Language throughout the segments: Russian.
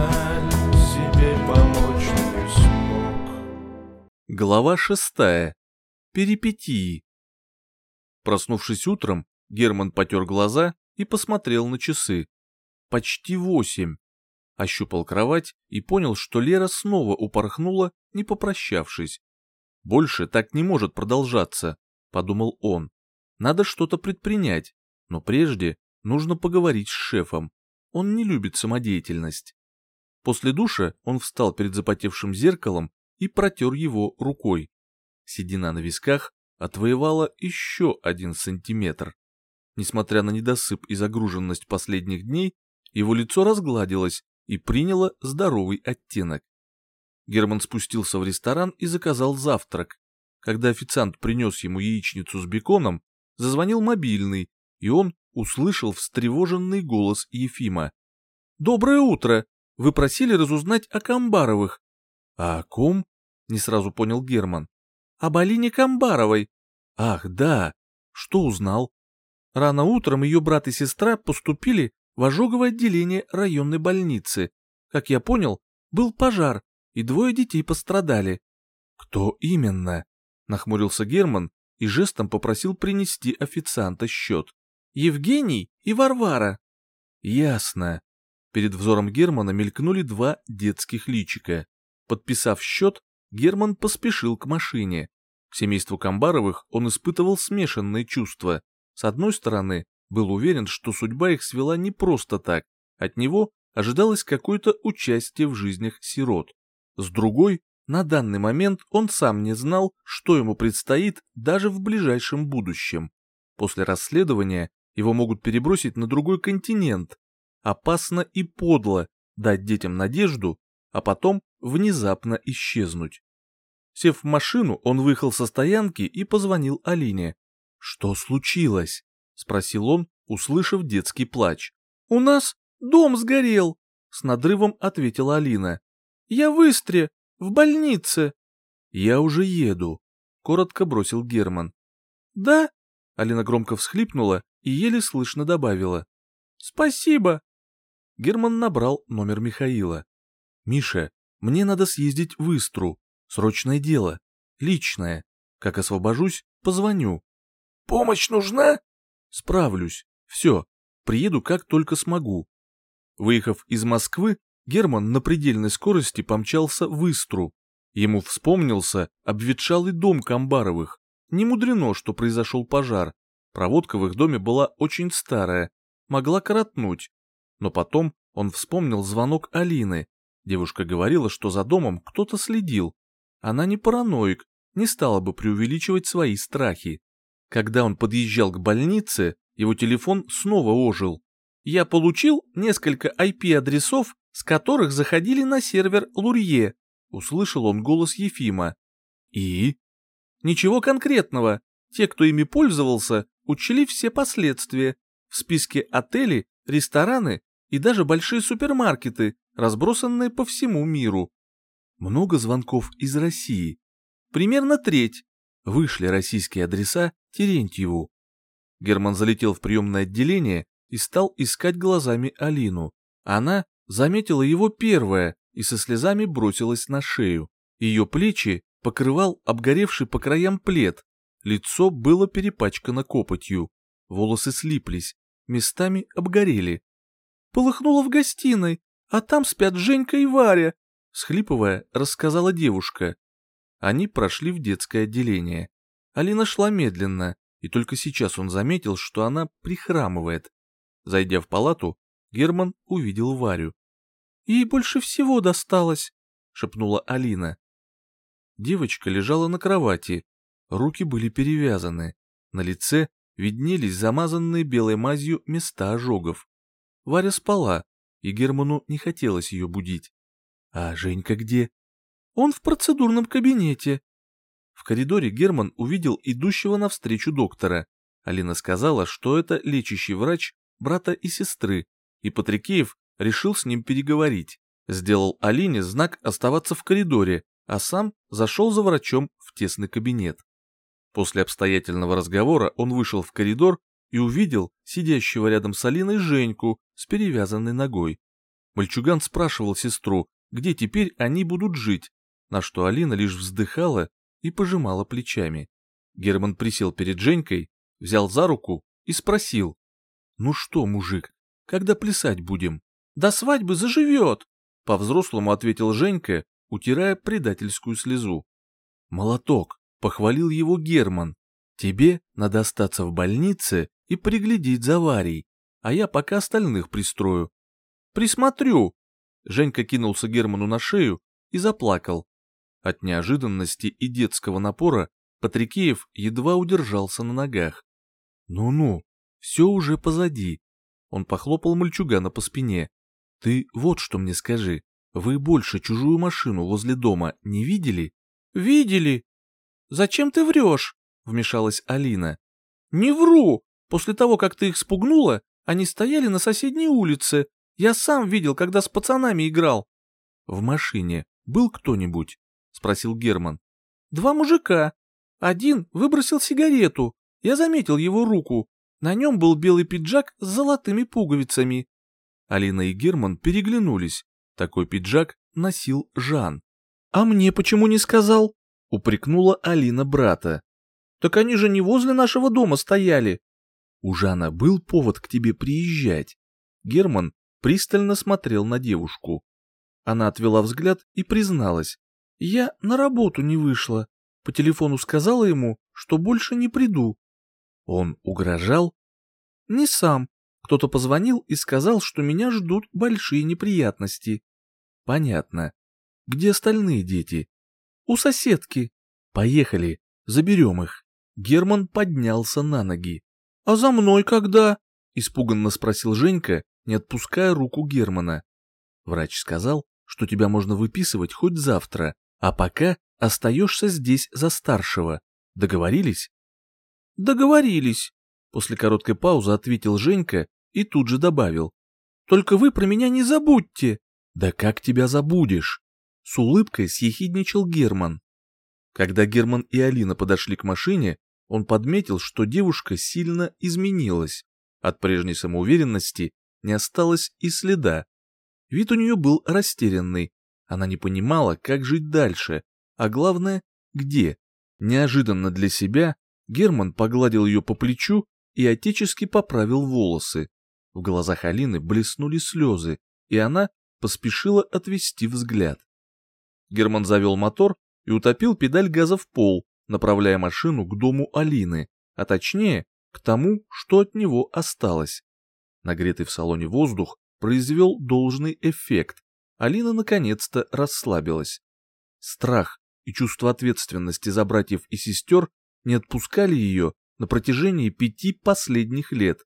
жаль, себе помочь не смог. Глава шестая. Перипетии. Проснувшись утром, Герман потер глаза и посмотрел на часы. Почти восемь. Ощупал кровать и понял, что Лера снова упорхнула, не попрощавшись. «Больше так не может продолжаться», — подумал он. «Надо что-то предпринять, но прежде нужно поговорить с шефом. Он не любит самодеятельность». После душа он встал перед запотевшим зеркалом и протер его рукой. Седина на висках отвоевала еще один сантиметр. Несмотря на недосып и загруженность последних дней, его лицо разгладилось и приняло здоровый оттенок. Герман спустился в ресторан и заказал завтрак. Когда официант принес ему яичницу с беконом, зазвонил мобильный, и он услышал встревоженный голос Ефима. «Доброе утро! Вы просили разузнать о Камбаровых». «А о ком?» — не сразу понял Герман. «Об Алине Камбаровой». «Ах, да! Что узнал?» Рано утром ее брат и сестра поступили в ожоговое отделение районной больницы. Как я понял, был пожар, и двое детей пострадали. «Кто именно?» — нахмурился Герман и жестом попросил принести официанта счет. «Евгений и Варвара». «Ясно». Перед взором Германа мелькнули два детских личика. Подписав счет, Герман поспешил к машине. К семейству Камбаровых он испытывал смешанные чувства. С одной стороны, был уверен, что судьба их свела не просто так, от него ожидалось какое-то участие в жизнях сирот. С другой, на данный момент он сам не знал, что ему предстоит даже в ближайшем будущем. После расследования его могут перебросить на другой континент. Опасно и подло дать детям надежду, а потом внезапно исчезнуть. Сев в машину, он выехал со стоянки и позвонил Алине. «Что случилось?» — спросил он, услышав детский плач. «У нас дом сгорел!» — с надрывом ответила Алина. «Я в Истре, в больнице!» «Я уже еду», — коротко бросил Герман. «Да?» — Алина громко всхлипнула и еле слышно добавила. «Спасибо!» Герман набрал номер Михаила. «Миша, мне надо съездить в Истру. Срочное дело. Личное. Как освобожусь, позвоню». «Помощь нужна?» Справлюсь. Все. Приеду как только смогу. Выехав из Москвы, Герман на предельной скорости помчался в Истру. Ему вспомнился обветшалый дом Камбаровых. Не мудрено, что произошел пожар. Проводка в их доме была очень старая, могла коротнуть. Но потом он вспомнил звонок Алины. Девушка говорила, что за домом кто-то следил. Она не параноик, не стала бы преувеличивать свои страхи. Когда он подъезжал к больнице, его телефон снова ожил. Я получил несколько IP-адресов, с которых заходили на сервер Лурье. Услышал он голос Ефима. И? Ничего конкретного. Те, кто ими пользовался, учли все последствия. В списке отели, рестораны и даже большие супермаркеты, разбросанные по всему миру. Много звонков из России. Примерно треть. Вышли российские адреса Терентьеву. Герман залетел в приемное отделение и стал искать глазами Алину. Она заметила его первая и со слезами бросилась на шею. Ее плечи покрывал обгоревший по краям плед, лицо было перепачкано копотью, волосы слиплись, местами обгорели. «Полыхнула в гостиной, а там спят Женька и Варя», схлипывая, рассказала девушка. Они прошли в детское отделение. Алина шла медленно, и только сейчас он заметил, что она прихрамывает. Зайдя в палату, Герман увидел Варю. «Ей больше всего досталось», — шепнула Алина. Девочка лежала на кровати, руки были перевязаны, на лице виднелись замазанные белой мазью места ожогов. Варя спала, и Герману не хотелось ее будить. «А Женька где?» «Он в процедурном кабинете», в коридоре Герман увидел идущего навстречу доктора. Алина сказала, что это лечащий врач брата и сестры, и Патрикеев решил с ним переговорить. Сделал Алине знак оставаться в коридоре, а сам зашел за врачом в тесный кабинет. После обстоятельного разговора он вышел в коридор и увидел сидящего рядом с Алиной Женьку с перевязанной ногой. Мальчуган спрашивал сестру, где теперь они будут жить, на что Алина лишь вздыхала и пожимала плечами. Герман присел перед Женькой, взял за руку и спросил. «Ну что, мужик, когда плясать будем?» «До свадьбы заживет!» — по-взрослому ответил Женька, утирая предательскую слезу. «Молоток!» — похвалил его Герман. «Тебе надо остаться в больнице и приглядеть за Варей, а я пока остальных пристрою». «Присмотрю!» Женька кинулся Герману на шею и заплакал. От неожиданности и детского напора Патрикеев едва удержался на ногах. «Ну-ну, все уже позади». Он похлопал мальчугана по спине. «Ты вот что мне скажи. Вы больше чужую машину возле дома не видели?» «Видели». «Зачем ты врешь?» — вмешалась Алина. «Не вру. После того, как ты их спугнула, они стояли на соседней улице. Я сам видел, когда с пацанами играл». «В машине был кто-нибудь?» — спросил Герман. «Два мужика. Один выбросил сигарету. Я заметил его руку. На нем был белый пиджак с золотыми пуговицами. Алина и Герман переглянулись. Такой пиджак носил Жан. «А мне почему не сказал?» — упрекнула Алина брата. «Так они же не возле нашего дома стояли». «У Жана был повод к тебе приезжать». Герман пристально смотрел на девушку. Она отвела взгляд и призналась. «Я на работу не вышла. По телефону сказала ему, что больше не приду». Он угрожал? Не сам. Кто-то позвонил и сказал, что меня ждут большие неприятности. Понятно. Где остальные дети? У соседки. Поехали, заберем их. Герман поднялся на ноги. А за мной когда? Испуганно спросил Женька, не отпуская руку Германа. Врач сказал, что тебя можно выписывать хоть завтра, а пока остаешься здесь за старшего. Договорились? Договорились. После короткой паузы ответил Женька и тут же добавил. Только вы про меня не забудьте. Да как тебя забудешь? С улыбкой съехидничал Герман. Когда Герман и Алина подошли к машине, он подметил, что девушка сильно изменилась. От прежней самоуверенности не осталось и следа. Вид у нее был растерянный. Она не понимала, как жить дальше, а главное, где. Неожиданно для себя Герман погладил ее по плечу и отечески поправил волосы. В глазах Алины блеснули слезы, и она поспешила отвести взгляд. Герман завел мотор и утопил педаль газа в пол, направляя машину к дому Алины, а точнее, к тому, что от него осталось. Нагретый в салоне воздух произвел должный эффект. Алина наконец-то расслабилась. Страх и чувство ответственности за братьев и сестер не отпускали ее на протяжении пяти последних лет.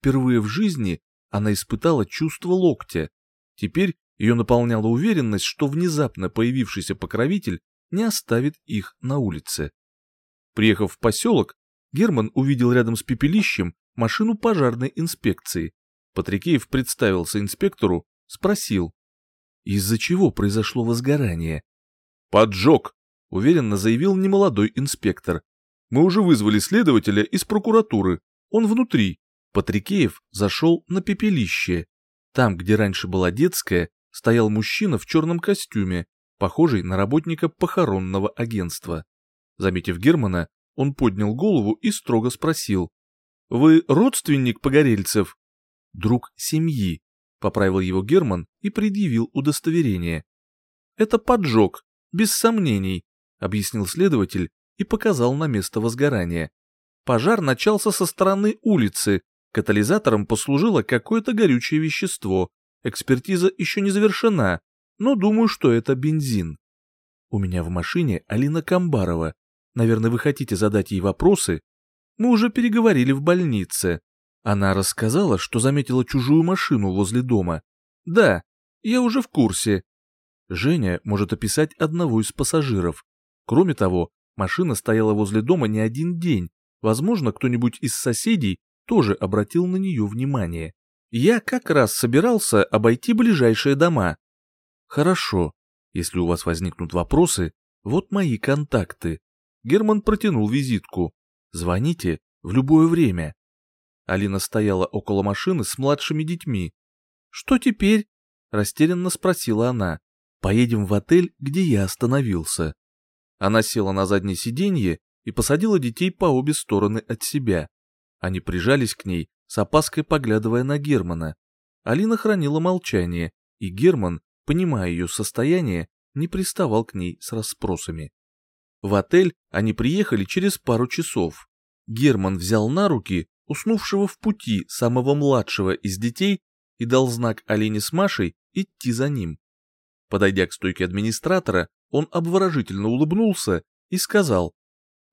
Впервые в жизни она испытала чувство локтя. Теперь ее наполняла уверенность, что внезапно появившийся покровитель не оставит их на улице. Приехав в поселок, Герман увидел рядом с пепелищем машину пожарной инспекции. Патрикеев представился инспектору, спросил, из-за чего произошло возгорание. «Поджог», — уверенно заявил немолодой инспектор. Мы уже вызвали следователя из прокуратуры. Он внутри. Патрикеев зашел на пепелище. Там, где раньше была детская, стоял мужчина в черном костюме, похожий на работника похоронного агентства. Заметив Германа, он поднял голову и строго спросил. «Вы родственник Погорельцев?» «Друг семьи», — поправил его Герман и предъявил удостоверение. «Это поджог, без сомнений», — объяснил следователь и показал на место возгорания. Пожар начался со стороны улицы, катализатором послужило какое-то горючее вещество. Экспертиза еще не завершена, но думаю, что это бензин. У меня в машине Алина Камбарова. Наверное, вы хотите задать ей вопросы? Мы уже переговорили в больнице. Она рассказала, что заметила чужую машину возле дома. Да, я уже в курсе. Женя может описать одного из пассажиров. Кроме того, Машина стояла возле дома не один день. Возможно, кто-нибудь из соседей тоже обратил на нее внимание. Я как раз собирался обойти ближайшие дома. Хорошо. Если у вас возникнут вопросы, вот мои контакты. Герман протянул визитку. Звоните в любое время. Алина стояла около машины с младшими детьми. Что теперь? Растерянно спросила она. «Поедем в отель, где я остановился». Она села на заднее сиденье и посадила детей по обе стороны от себя. Они прижались к ней, с опаской поглядывая на Германа. Алина хранила молчание, и Герман, понимая ее состояние, не приставал к ней с расспросами. В отель они приехали через пару часов. Герман взял на руки уснувшего в пути самого младшего из детей и дал знак Алине с Машей идти за ним. Подойдя к стойке администратора, он обворожительно улыбнулся и сказал,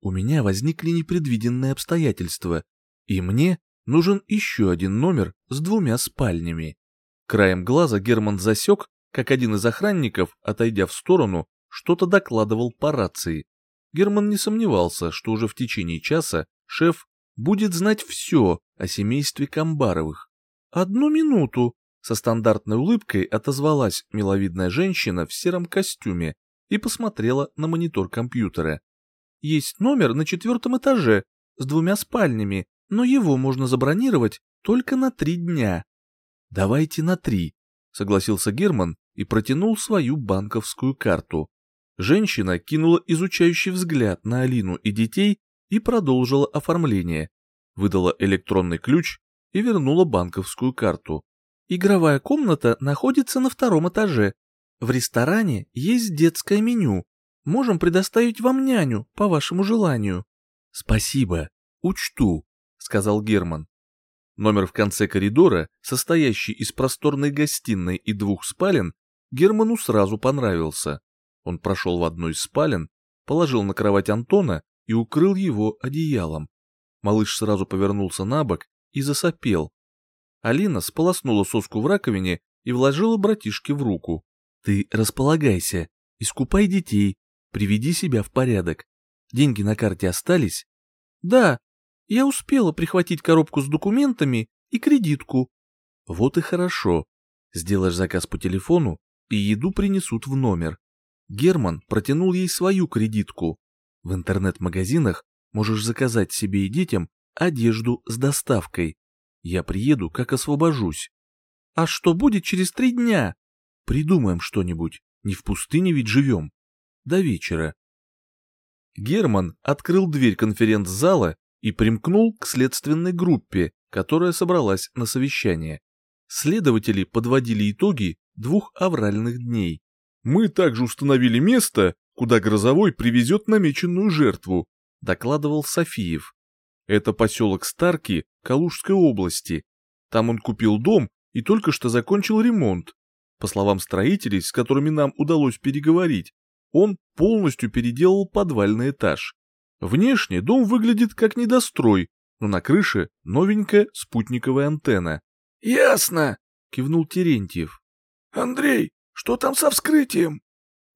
«У меня возникли непредвиденные обстоятельства, и мне нужен еще один номер с двумя спальнями». Краем глаза Герман засек, как один из охранников, отойдя в сторону, что-то докладывал по рации. Герман не сомневался, что уже в течение часа шеф будет знать все о семействе Камбаровых. «Одну минуту!» — со стандартной улыбкой отозвалась миловидная женщина в сером костюме и посмотрела на монитор компьютера. «Есть номер на четвертом этаже с двумя спальнями, но его можно забронировать только на три дня». «Давайте на три», — согласился Герман и протянул свою банковскую карту. Женщина кинула изучающий взгляд на Алину и детей и продолжила оформление. Выдала электронный ключ и вернула банковскую карту. Игровая комната находится на втором этаже. В ресторане есть детское меню. Можем предоставить вам няню по вашему желанию. Спасибо, учту, сказал Герман. Номер в конце коридора, состоящий из просторной гостиной и двух спален, Герману сразу понравился. Он прошел в одну из спален, положил на кровать Антона и укрыл его одеялом. Малыш сразу повернулся на бок и засопел. Алина сполоснула соску в раковине и вложила братишке в руку. «Ты располагайся, искупай детей, приведи себя в порядок. Деньги на карте остались?» «Да, я успела прихватить коробку с документами и кредитку». «Вот и хорошо. Сделаешь заказ по телефону, и еду принесут в номер». Герман протянул ей свою кредитку. В интернет-магазинах можешь заказать себе и детям одежду с доставкой. Я приеду, как освобожусь. А что будет через три дня? Придумаем что-нибудь. Не в пустыне ведь живем. До вечера. Герман открыл дверь конференц-зала и примкнул к следственной группе, которая собралась на совещание. Следователи подводили итоги двух авральных дней. Мы также установили место, куда Грозовой привезет намеченную жертву, докладывал Софиев. Это поселок Старки Калужской области. Там он купил дом и только что закончил ремонт. По словам строителей, с которыми нам удалось переговорить, он полностью переделал подвальный этаж. Внешне дом выглядит как недострой, но на крыше новенькая спутниковая антенна. «Ясно», — кивнул Терентьев. «Андрей, что там со вскрытием?»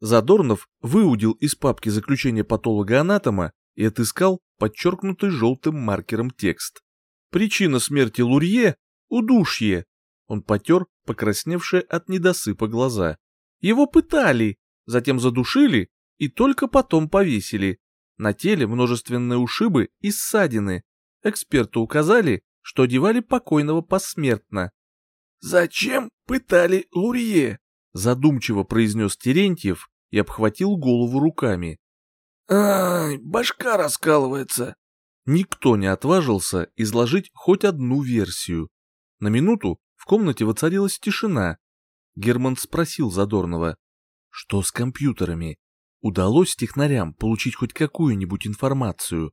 Задорнов выудил из папки заключение патолога-анатома и отыскал подчеркнутый желтым маркером текст. Причина смерти Лурье – удушье. Он потер покрасневшие от недосыпа глаза. Его пытали, затем задушили и только потом повесили. На теле множественные ушибы и ссадины. Эксперты указали, что одевали покойного посмертно. «Зачем пытали Лурье?» Задумчиво произнес Терентьев и обхватил голову руками. «Ай, башка раскалывается!» Никто не отважился изложить хоть одну версию. На минуту в комнате воцарилась тишина. Герман спросил Задорнова, что с компьютерами? Удалось технарям получить хоть какую-нибудь информацию?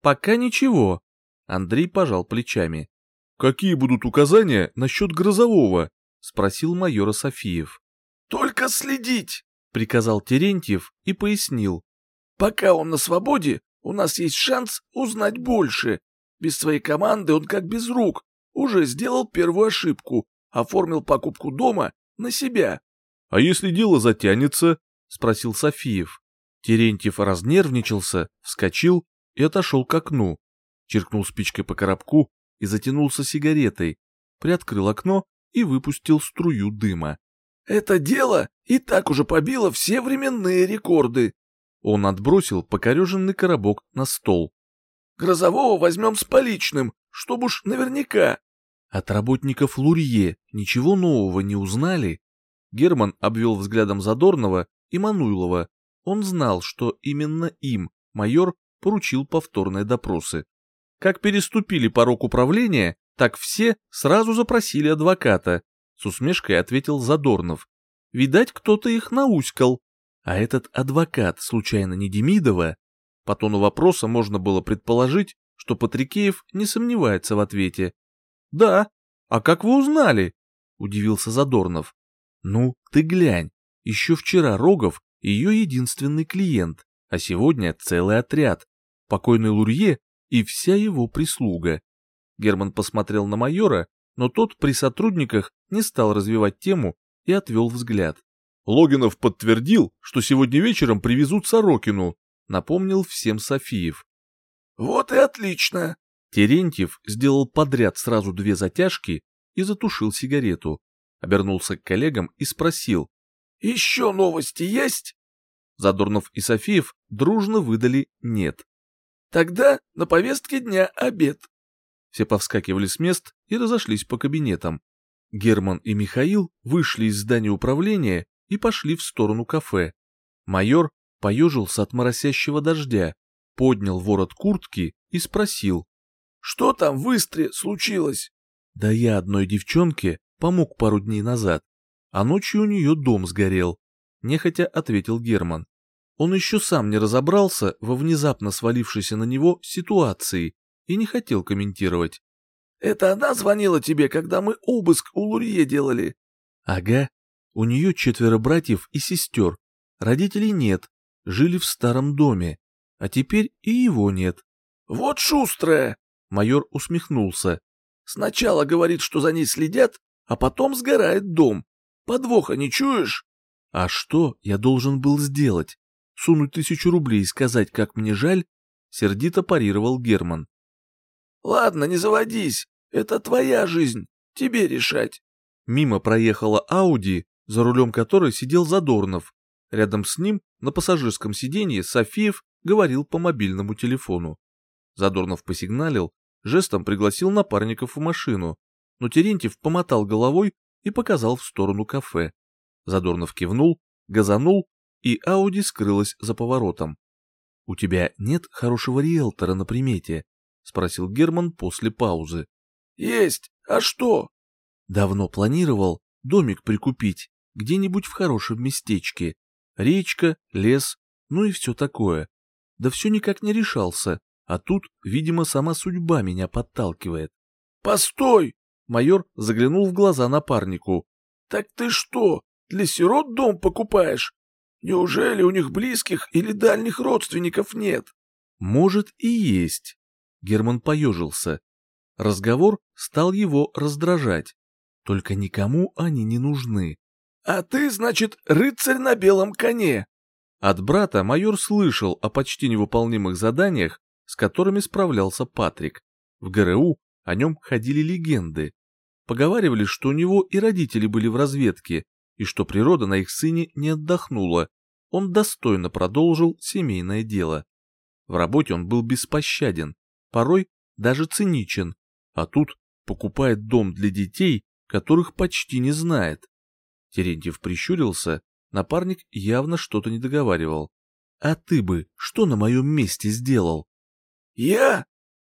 Пока ничего. Андрей пожал плечами. Какие будут указания насчет Грозового? Спросил майора Софиев. «Только следить!» — приказал Терентьев и пояснил. «Пока он на свободе, у нас есть шанс узнать больше. Без своей команды он как без рук. Уже сделал первую ошибку, оформил покупку дома на себя». «А если дело затянется?» — спросил Софиев. Терентьев разнервничался, вскочил и отошел к окну. Черкнул спичкой по коробку и затянулся сигаретой, приоткрыл окно и выпустил струю дыма. Это дело и так уже побило все временные рекорды. Он отбросил покореженный коробок на стол. Грозового возьмем с поличным, чтобы уж наверняка. От работников Лурье ничего нового не узнали? Герман обвел взглядом Задорнова и Мануйлова. Он знал, что именно им майор поручил повторные допросы. Как переступили порог управления, так все сразу запросили адвоката, с усмешкой ответил Задорнов. Видать, кто-то их науськал. А этот адвокат, случайно не Демидова? По тону вопроса можно было предположить, что Патрикеев не сомневается в ответе. «Да. А как вы узнали?» — удивился Задорнов. «Ну, ты глянь. Еще вчера Рогов — ее единственный клиент, а сегодня целый отряд. Покойный Лурье и вся его прислуга». Герман посмотрел на майора, но тот при сотрудниках не стал развивать тему и отвел взгляд. Логинов подтвердил, что сегодня вечером привезут Сорокину, напомнил всем Софиев. Вот и отлично. Терентьев сделал подряд сразу две затяжки и затушил сигарету. Обернулся к коллегам и спросил. Еще новости есть? Задорнов и Софиев дружно выдали «нет». Тогда на повестке дня обед. Все повскакивали с мест и разошлись по кабинетам. Герман и Михаил вышли из здания управления и пошли в сторону кафе. Майор поежился от моросящего дождя, поднял ворот куртки и спросил. «Что там в Истре случилось?» «Да я одной девчонке помог пару дней назад, а ночью у нее дом сгорел», — нехотя ответил Герман. Он еще сам не разобрался во внезапно свалившейся на него ситуации и не хотел комментировать. «Это она звонила тебе, когда мы обыск у Лурье делали?» «Ага. У нее четверо братьев и сестер. Родителей нет, жили в старом доме, а теперь и его нет». «Вот шустрая!» — майор усмехнулся. «Сначала говорит, что за ней следят, а потом сгорает дом. Подвоха не чуешь?» «А что я должен был сделать? Сунуть тысячу рублей и сказать, как мне жаль?» — сердито парировал Герман. Ладно, не заводись, это твоя жизнь, тебе решать. Мимо проехала Ауди, за рулем которой сидел Задорнов. Рядом с ним, на пассажирском сиденье, Софиев говорил по мобильному телефону. Задорнов посигналил, жестом пригласил напарников в машину, но Терентьев помотал головой и показал в сторону кафе. Задорнов кивнул, газанул, и Ауди скрылась за поворотом. «У тебя нет хорошего риэлтора на примете?» — спросил Герман после паузы. «Есть. А что?» «Давно планировал домик прикупить где-нибудь в хорошем местечке. Речка, лес, ну и все такое. Да все никак не решался, а тут, видимо, сама судьба меня подталкивает». «Постой!» — майор заглянул в глаза напарнику. «Так ты что, для сирот дом покупаешь? Неужели у них близких или дальних родственников нет?» «Может и есть. Герман поежился. Разговор стал его раздражать. Только никому они не нужны. «А ты, значит, рыцарь на белом коне!» От брата майор слышал о почти невыполнимых заданиях, с которыми справлялся Патрик. В ГРУ о нем ходили легенды. Поговаривали, что у него и родители были в разведке, и что природа на их сыне не отдохнула. Он достойно продолжил семейное дело. В работе он был беспощаден, порой даже циничен, а тут покупает дом для детей, которых почти не знает. Терентьев прищурился, напарник явно что-то не договаривал. «А ты бы что на моем месте сделал?» «Я?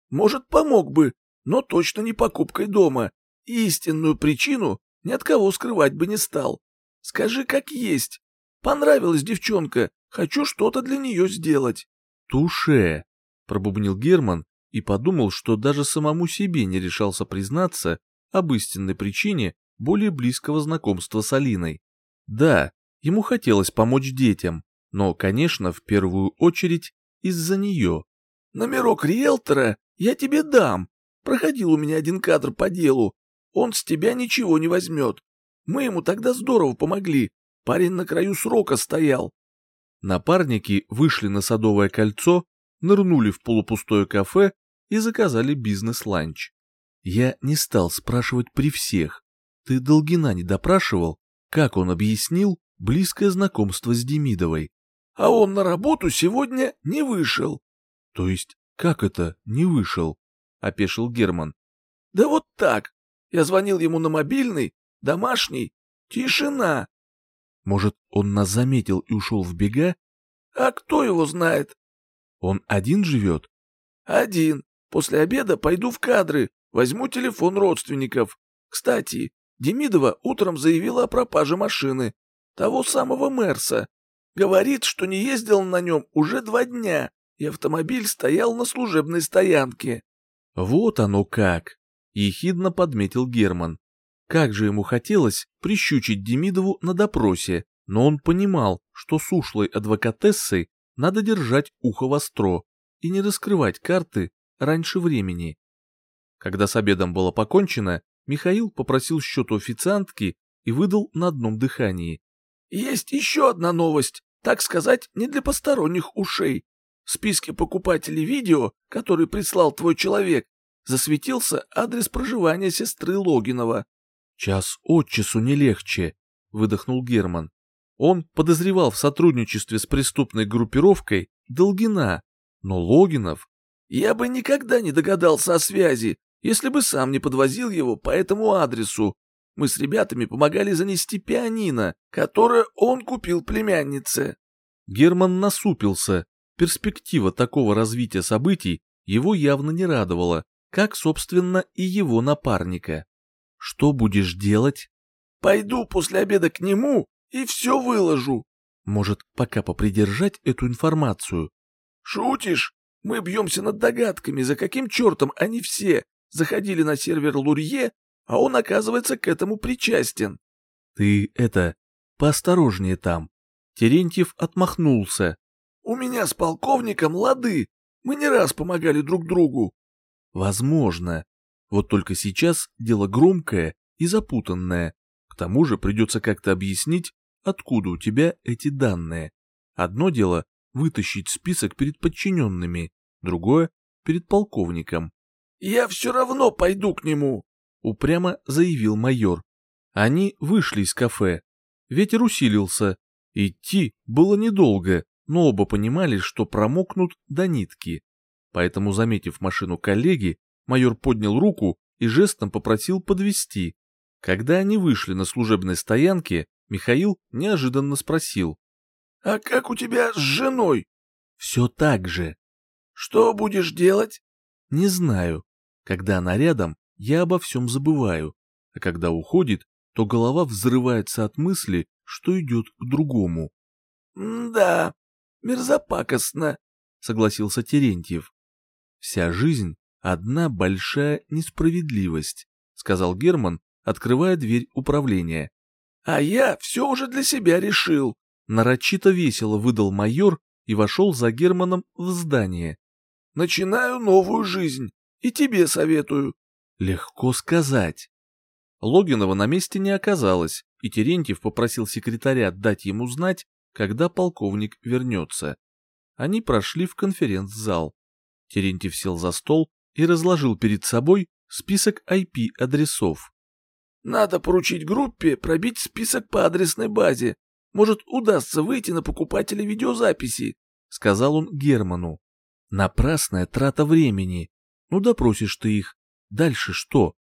Может, помог бы, но точно не покупкой дома. Истинную причину ни от кого скрывать бы не стал. Скажи, как есть. Понравилась девчонка, хочу что-то для нее сделать». «Туше!» — пробубнил Герман и подумал, что даже самому себе не решался признаться об истинной причине более близкого знакомства с Алиной. Да, ему хотелось помочь детям, но, конечно, в первую очередь из-за нее. «Номерок риэлтора я тебе дам. Проходил у меня один кадр по делу. Он с тебя ничего не возьмет. Мы ему тогда здорово помогли. Парень на краю срока стоял». Напарники вышли на Садовое кольцо, нырнули в полупустое кафе и заказали бизнес-ланч. Я не стал спрашивать при всех. Ты Долгина не допрашивал, как он объяснил близкое знакомство с Демидовой? А он на работу сегодня не вышел. То есть, как это не вышел? Опешил Герман. Да вот так. Я звонил ему на мобильный, домашний. Тишина. Может, он нас заметил и ушел в бега? А кто его знает? Он один живет? Один. После обеда пойду в кадры, возьму телефон родственников. Кстати, Демидова утром заявила о пропаже машины. Того самого Мерса. Говорит, что не ездил на нем уже два дня, и автомобиль стоял на служебной стоянке. Вот оно как, ехидно подметил Герман. Как же ему хотелось прищучить Демидову на допросе, но он понимал, что с ушлой адвокатессой надо держать ухо востро и не раскрывать карты раньше времени. Когда с обедом было покончено, Михаил попросил счет у официантки и выдал на одном дыхании. «Есть еще одна новость, так сказать, не для посторонних ушей. В списке покупателей видео, который прислал твой человек, засветился адрес проживания сестры Логинова. «Час от часу не легче», — выдохнул Герман. Он подозревал в сотрудничестве с преступной группировкой Долгина, но Логинов... «Я бы никогда не догадался о связи, если бы сам не подвозил его по этому адресу. Мы с ребятами помогали занести пианино, которое он купил племяннице». Герман насупился. Перспектива такого развития событий его явно не радовала, как, собственно, и его напарника. Что будешь делать? Пойду после обеда к нему и все выложу. Может, пока попридержать эту информацию? Шутишь? Мы бьемся над догадками, за каким чертом они все заходили на сервер Лурье, а он, оказывается, к этому причастен. Ты это, поосторожнее там. Терентьев отмахнулся. У меня с полковником лады. Мы не раз помогали друг другу. Возможно. Вот только сейчас дело громкое и запутанное. К тому же придется как-то объяснить, откуда у тебя эти данные. Одно дело — вытащить список перед подчиненными, другое — перед полковником. «Я все равно пойду к нему», — упрямо заявил майор. Они вышли из кафе. Ветер усилился. Идти было недолго, но оба понимали, что промокнут до нитки. Поэтому, заметив машину коллеги, майор поднял руку и жестом попросил подвести. Когда они вышли на служебной стоянке, Михаил неожиданно спросил. «А как у тебя с женой?» «Все так же». «Что будешь делать?» «Не знаю. Когда она рядом, я обо всем забываю, а когда уходит, то голова взрывается от мысли, что идет к другому». «Да, мерзопакостно», — согласился Терентьев. «Вся жизнь одна большая несправедливость», — сказал Герман, открывая дверь управления. «А я все уже для себя решил», — нарочито весело выдал майор и вошел за Германом в здание. «Начинаю новую жизнь, и тебе советую». «Легко сказать». Логинова на месте не оказалось, и Терентьев попросил секретаря дать ему знать, когда полковник вернется. Они прошли в конференц-зал. Терентьев сел за стол и разложил перед собой список IP-адресов. «Надо поручить группе пробить список по адресной базе. Может, удастся выйти на покупателя видеозаписи», — сказал он Герману. «Напрасная трата времени. Ну, допросишь ты их. Дальше что?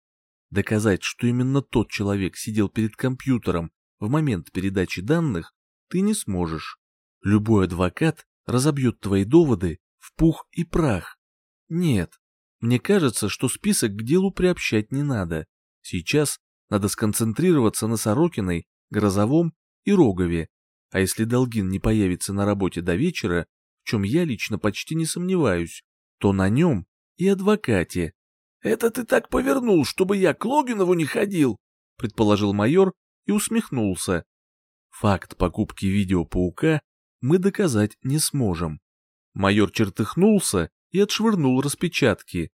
Доказать, что именно тот человек сидел перед компьютером в момент передачи данных, ты не сможешь. Любой адвокат разобьет твои доводы в пух и прах. Нет, мне кажется, что список к делу приобщать не надо. Сейчас надо сконцентрироваться на Сорокиной, Грозовом и Рогове. А если Долгин не появится на работе до вечера, в чем я лично почти не сомневаюсь, то на нем и адвокате. «Это ты так повернул, чтобы я к Логинову не ходил», предположил майор и усмехнулся. Факт покупки видеопаука мы доказать не сможем. Майор чертыхнулся и отшвырнул распечатки.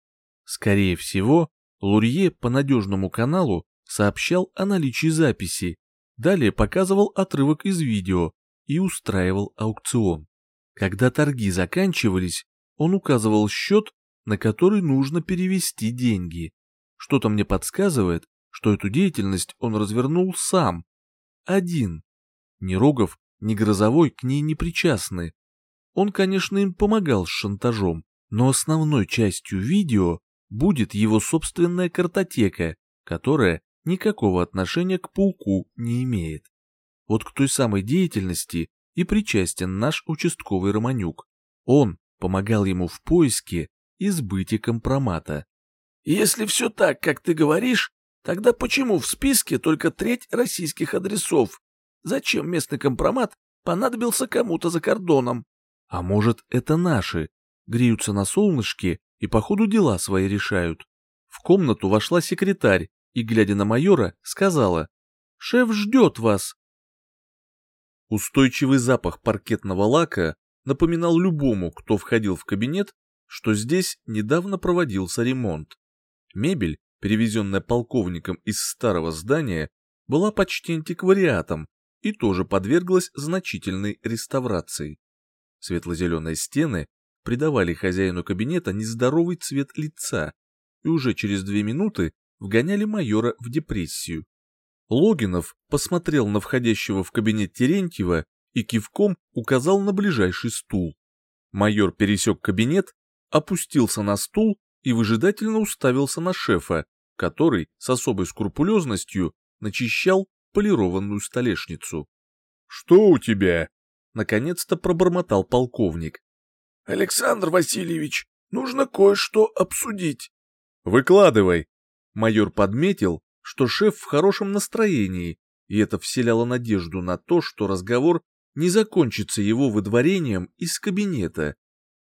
Скорее всего, Лурье по надежному каналу сообщал о наличии записи, далее показывал отрывок из видео и устраивал аукцион. Когда торги заканчивались, он указывал счет, на который нужно перевести деньги. Что-то мне подсказывает, что эту деятельность он развернул сам. Один. Ни Рогов, ни Грозовой к ней не причастны. Он, конечно, им помогал с шантажом, но основной частью видео будет его собственная картотека, которая никакого отношения к пауку не имеет. Вот к той самой деятельности и причастен наш участковый Романюк. Он помогал ему в поиске и сбытии компромата. Если все так, как ты говоришь, тогда почему в списке только треть российских адресов? Зачем местный компромат понадобился кому-то за кордоном? А может, это наши, греются на солнышке и по ходу дела свои решают. В комнату вошла секретарь и, глядя на майора, сказала «Шеф ждет вас». Устойчивый запах паркетного лака напоминал любому, кто входил в кабинет, что здесь недавно проводился ремонт. Мебель, перевезенная полковником из старого здания, была почти антиквариатом и тоже подверглась значительной реставрации. Светло-зеленые стены придавали хозяину кабинета нездоровый цвет лица и уже через две минуты вгоняли майора в депрессию. Логинов посмотрел на входящего в кабинет Терентьева и кивком указал на ближайший стул. Майор пересек кабинет, опустился на стул и выжидательно уставился на шефа, который с особой скрупулезностью начищал полированную столешницу. «Что у тебя?» — наконец-то пробормотал полковник. «Александр Васильевич, нужно кое-что обсудить». «Выкладывай». Майор подметил, что шеф в хорошем настроении, и это вселяло надежду на то, что разговор не закончится его выдворением из кабинета.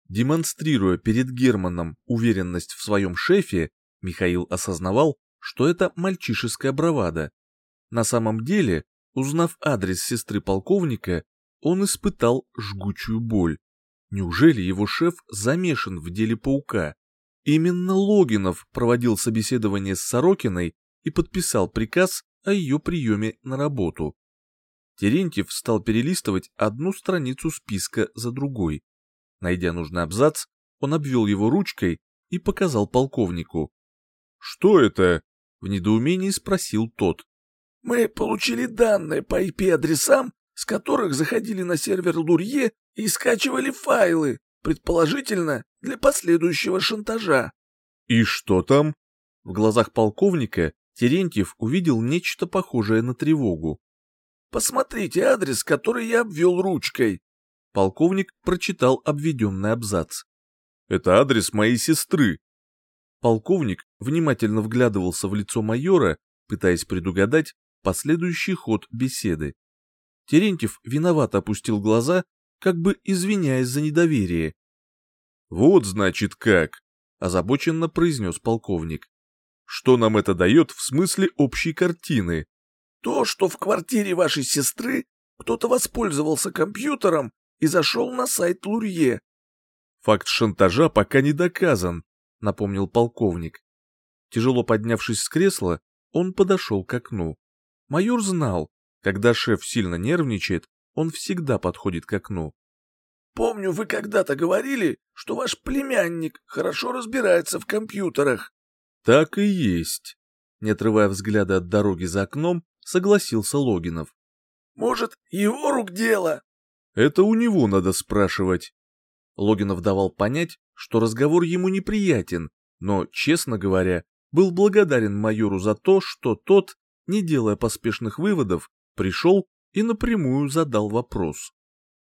Демонстрируя перед Германом уверенность в своем шефе, Михаил осознавал, что это мальчишеская бравада. На самом деле, узнав адрес сестры полковника, он испытал жгучую боль. Неужели его шеф замешан в деле паука? Именно Логинов проводил собеседование с Сорокиной и подписал приказ о ее приеме на работу. Терентьев стал перелистывать одну страницу списка за другой. Найдя нужный абзац, он обвел его ручкой и показал полковнику. «Что это?» — в недоумении спросил тот. «Мы получили данные по IP-адресам с которых заходили на сервер Лурье и скачивали файлы, предположительно, для последующего шантажа. «И что там?» В глазах полковника Терентьев увидел нечто похожее на тревогу. «Посмотрите адрес, который я обвел ручкой». Полковник прочитал обведенный абзац. «Это адрес моей сестры». Полковник внимательно вглядывался в лицо майора, пытаясь предугадать последующий ход беседы. Терентьев виновато опустил глаза, как бы извиняясь за недоверие. «Вот, значит, как!» — озабоченно произнес полковник. «Что нам это дает в смысле общей картины?» «То, что в квартире вашей сестры кто-то воспользовался компьютером и зашел на сайт Лурье». «Факт шантажа пока не доказан», — напомнил полковник. Тяжело поднявшись с кресла, он подошел к окну. Майор знал, когда шеф сильно нервничает, он всегда подходит к окну. «Помню, вы когда-то говорили, что ваш племянник хорошо разбирается в компьютерах». «Так и есть», — не отрывая взгляда от дороги за окном, согласился Логинов. «Может, его рук дело?» «Это у него надо спрашивать». Логинов давал понять, что разговор ему неприятен, но, честно говоря, был благодарен майору за то, что тот, не делая поспешных выводов, пришел и напрямую задал вопрос.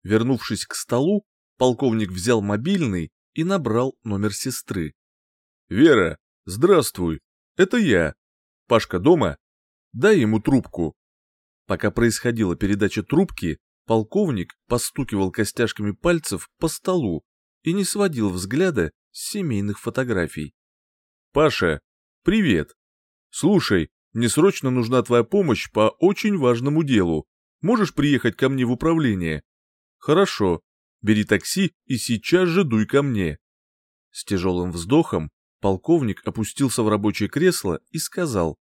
Вернувшись к столу, полковник взял мобильный и набрал номер сестры. «Вера, здравствуй, это я. Пашка дома? Дай ему трубку». Пока происходила передача трубки, полковник постукивал костяшками пальцев по столу и не сводил взгляда с семейных фотографий. «Паша, привет. Слушай, мне срочно нужна твоя помощь по очень важному делу. Можешь приехать ко мне в управление? Хорошо. Бери такси и сейчас же дуй ко мне. С тяжелым вздохом полковник опустился в рабочее кресло и сказал.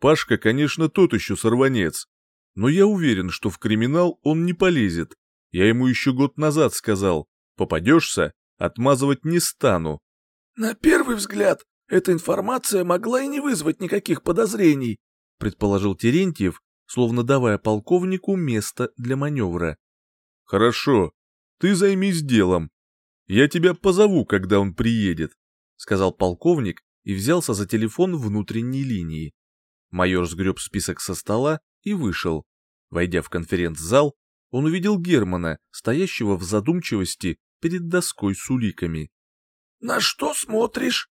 Пашка, конечно, тот еще сорванец. Но я уверен, что в криминал он не полезет. Я ему еще год назад сказал. Попадешься, отмазывать не стану. На первый взгляд, эта информация могла и не вызвать никаких подозрений, предположил Терентьев, словно давая полковнику место для маневра. Хорошо, ты займись делом. Я тебя позову, когда он приедет, сказал полковник и взялся за телефон внутренней линии. Майор сгреб список со стола и вышел. Войдя в конференц-зал, он увидел Германа, стоящего в задумчивости перед доской с уликами. «На что смотришь?»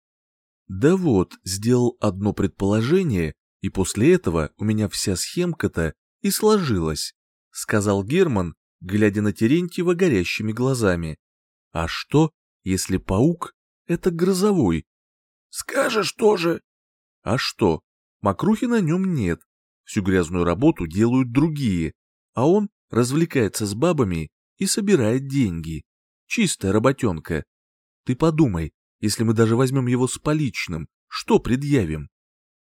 Да вот, сделал одно предположение, и после этого у меня вся схемка-то и сложилась, сказал Герман, глядя на Терентьева горящими глазами. А что, если паук — это грозовой? Скажешь тоже. А что, мокрухи на нем нет, всю грязную работу делают другие, а он развлекается с бабами и собирает деньги. Чистая работенка. Ты подумай, если мы даже возьмем его с поличным, что предъявим?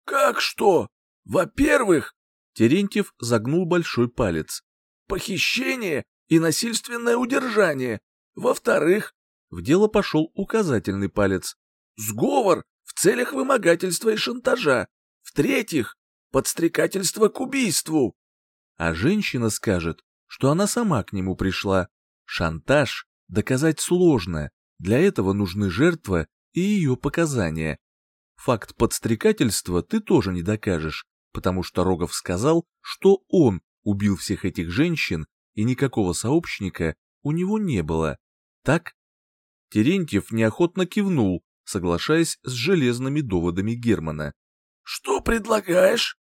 Как что? Во-первых, Терентьев загнул большой палец. Похищение и насильственное удержание. Во-вторых, в дело пошел указательный палец. Сговор в целях вымогательства и шантажа. В-третьих, подстрекательство к убийству. А женщина скажет, что она сама к нему пришла. Шантаж доказать сложно, для этого нужны жертва и ее показания. Факт подстрекательства ты тоже не докажешь, потому что Рогов сказал, что он убил всех этих женщин, и никакого сообщника у него не было. Так? Терентьев неохотно кивнул, соглашаясь с железными доводами Германа. «Что предлагаешь?»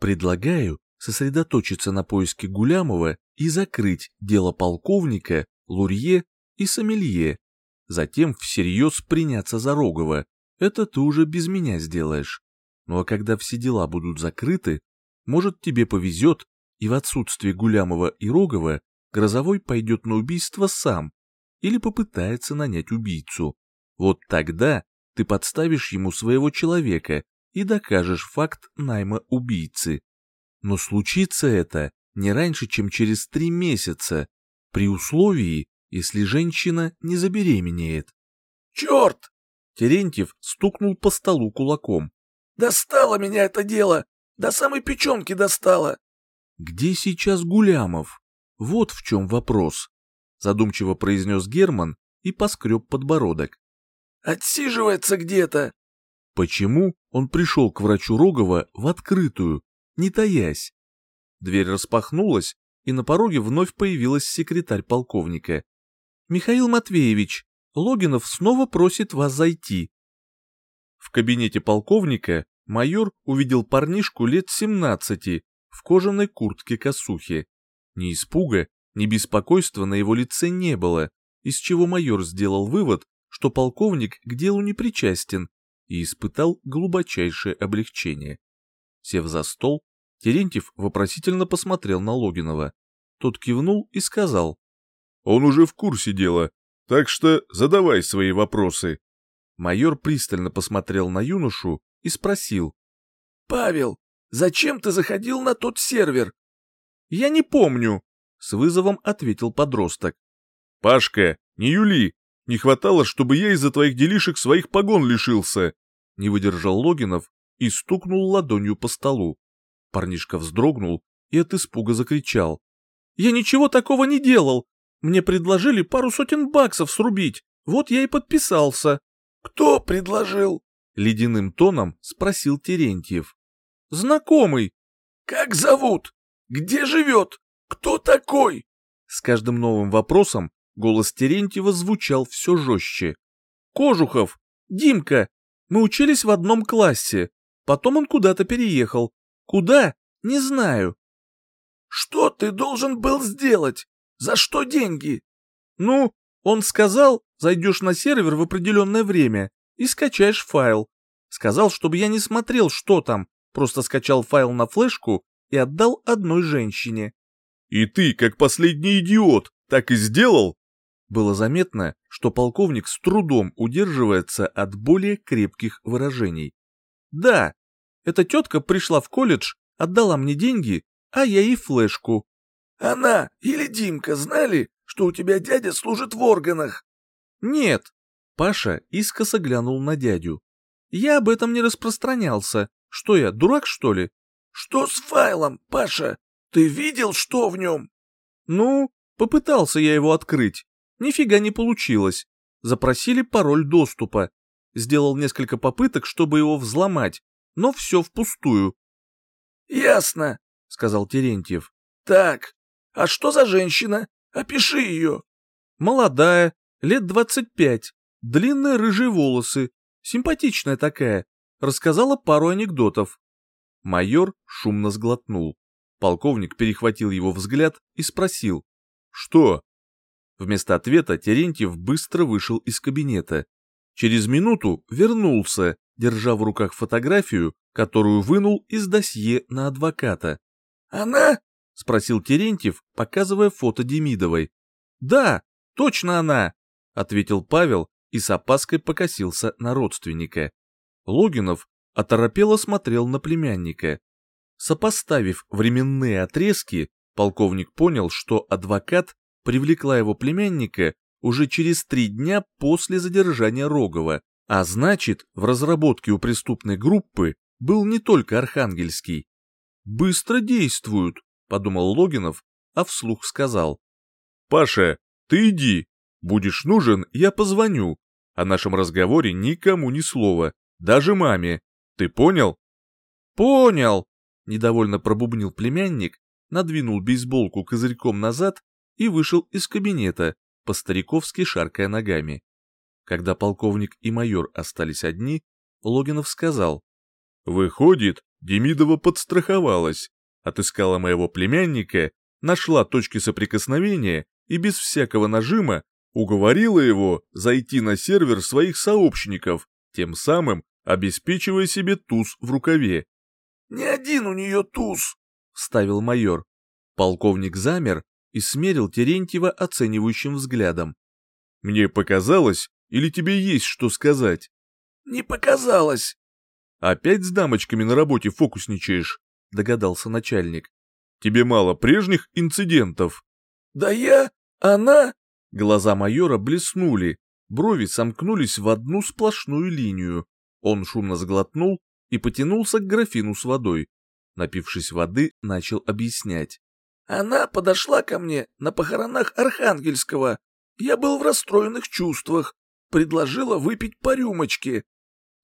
«Предлагаю сосредоточиться на поиске Гулямова и закрыть дело полковника, Лурье и Сомелье. Затем всерьез приняться за Рогова. Это ты уже без меня сделаешь. Ну а когда все дела будут закрыты, может тебе повезет, и в отсутствие Гулямова и Рогова Грозовой пойдет на убийство сам или попытается нанять убийцу. Вот тогда ты подставишь ему своего человека и докажешь факт найма убийцы. Но случится это не раньше, чем через три месяца, при условии, если женщина не забеременеет. «Черт!» Терентьев стукнул по столу кулаком. «Достало меня это дело! До самой печенки достало!» «Где сейчас Гулямов? Вот в чем вопрос», — задумчиво произнес Герман и поскреб подбородок. «Отсиживается где-то». Почему он пришел к врачу Рогова в открытую, не таясь? Дверь распахнулась, и на пороге вновь появилась секретарь полковника. «Михаил Матвеевич, Логинов снова просит вас зайти». В кабинете полковника майор увидел парнишку лет семнадцати в кожаной куртке-косухе. Ни испуга, ни беспокойства на его лице не было, из чего майор сделал вывод, что полковник к делу не причастен, и испытал глубочайшее облегчение. Сев за стол, Терентьев вопросительно посмотрел на Логинова. Тот кивнул и сказал, он уже в курсе дела, так что задавай свои вопросы. Майор пристально посмотрел на юношу и спросил. «Павел, зачем ты заходил на тот сервер?» «Я не помню», — с вызовом ответил подросток. «Пашка, не юли, не хватало, чтобы я из-за твоих делишек своих погон лишился», — не выдержал Логинов и стукнул ладонью по столу. Парнишка вздрогнул и от испуга закричал. «Я ничего такого не делал! Мне предложили пару сотен баксов срубить, вот я и подписался. Кто предложил? Ледяным тоном спросил Терентьев. Знакомый. Как зовут? Где живет? Кто такой? С каждым новым вопросом голос Терентьева звучал все жестче. Кожухов, Димка, мы учились в одном классе. Потом он куда-то переехал. Куда? Не знаю. Что ты должен был сделать? За что деньги? Ну, он сказал, зайдешь на сервер в определенное время и скачаешь файл. Сказал, чтобы я не смотрел, что там, просто скачал файл на флешку и отдал одной женщине. И ты, как последний идиот, так и сделал? Было заметно, что полковник с трудом удерживается от более крепких выражений. Да, эта тетка пришла в колледж, отдала мне деньги, а я ей флешку. Она или Димка знали, что у тебя дядя служит в органах? Нет. Паша искоса глянул на дядю. Я об этом не распространялся. Что я, дурак, что ли? Что с файлом, Паша? Ты видел, что в нем? Ну, попытался я его открыть. Нифига не получилось. Запросили пароль доступа. Сделал несколько попыток, чтобы его взломать, но все впустую. «Ясно», — сказал Терентьев. Так, а что за женщина? Опиши ее. Молодая, лет двадцать пять, длинные рыжие волосы, симпатичная такая. Рассказала пару анекдотов. Майор шумно сглотнул. Полковник перехватил его взгляд и спросил. «Что?» Вместо ответа Терентьев быстро вышел из кабинета. Через минуту вернулся, держа в руках фотографию, которую вынул из досье на адвоката. «Она?» — спросил Терентьев, показывая фото Демидовой. «Да, точно она!» — ответил Павел и с опаской покосился на родственника. Логинов оторопело смотрел на племянника. Сопоставив временные отрезки, полковник понял, что адвокат привлекла его племянника уже через три дня после задержания Рогова, а значит, в разработке у преступной группы был не только Архангельский. «Быстро действуют», — подумал Логинов, а вслух сказал. «Паша, ты иди. Будешь нужен, я позвоню. О нашем разговоре никому ни слова, даже маме. Ты понял?» «Понял», недовольно пробубнил племянник, надвинул бейсболку козырьком назад и вышел из кабинета, по-стариковски шаркая ногами. Когда полковник и майор остались одни, Логинов сказал. «Выходит, Демидова подстраховалась, отыскала моего племянника, нашла точки соприкосновения и без всякого нажима уговорила его зайти на сервер своих сообщников, тем самым обеспечивая себе туз в рукаве. «Не один у нее туз», — вставил майор. Полковник замер и смерил Терентьева оценивающим взглядом. «Мне показалось, или тебе есть что сказать?» «Не показалось». «Опять с дамочками на работе фокусничаешь?» — догадался начальник. «Тебе мало прежних инцидентов?» «Да я... она...» Глаза майора блеснули, брови сомкнулись в одну сплошную линию. Он шумно сглотнул и потянулся к графину с водой. Напившись воды, начал объяснять. «Она подошла ко мне на похоронах Архангельского. Я был в расстроенных чувствах. Предложила выпить по рюмочке».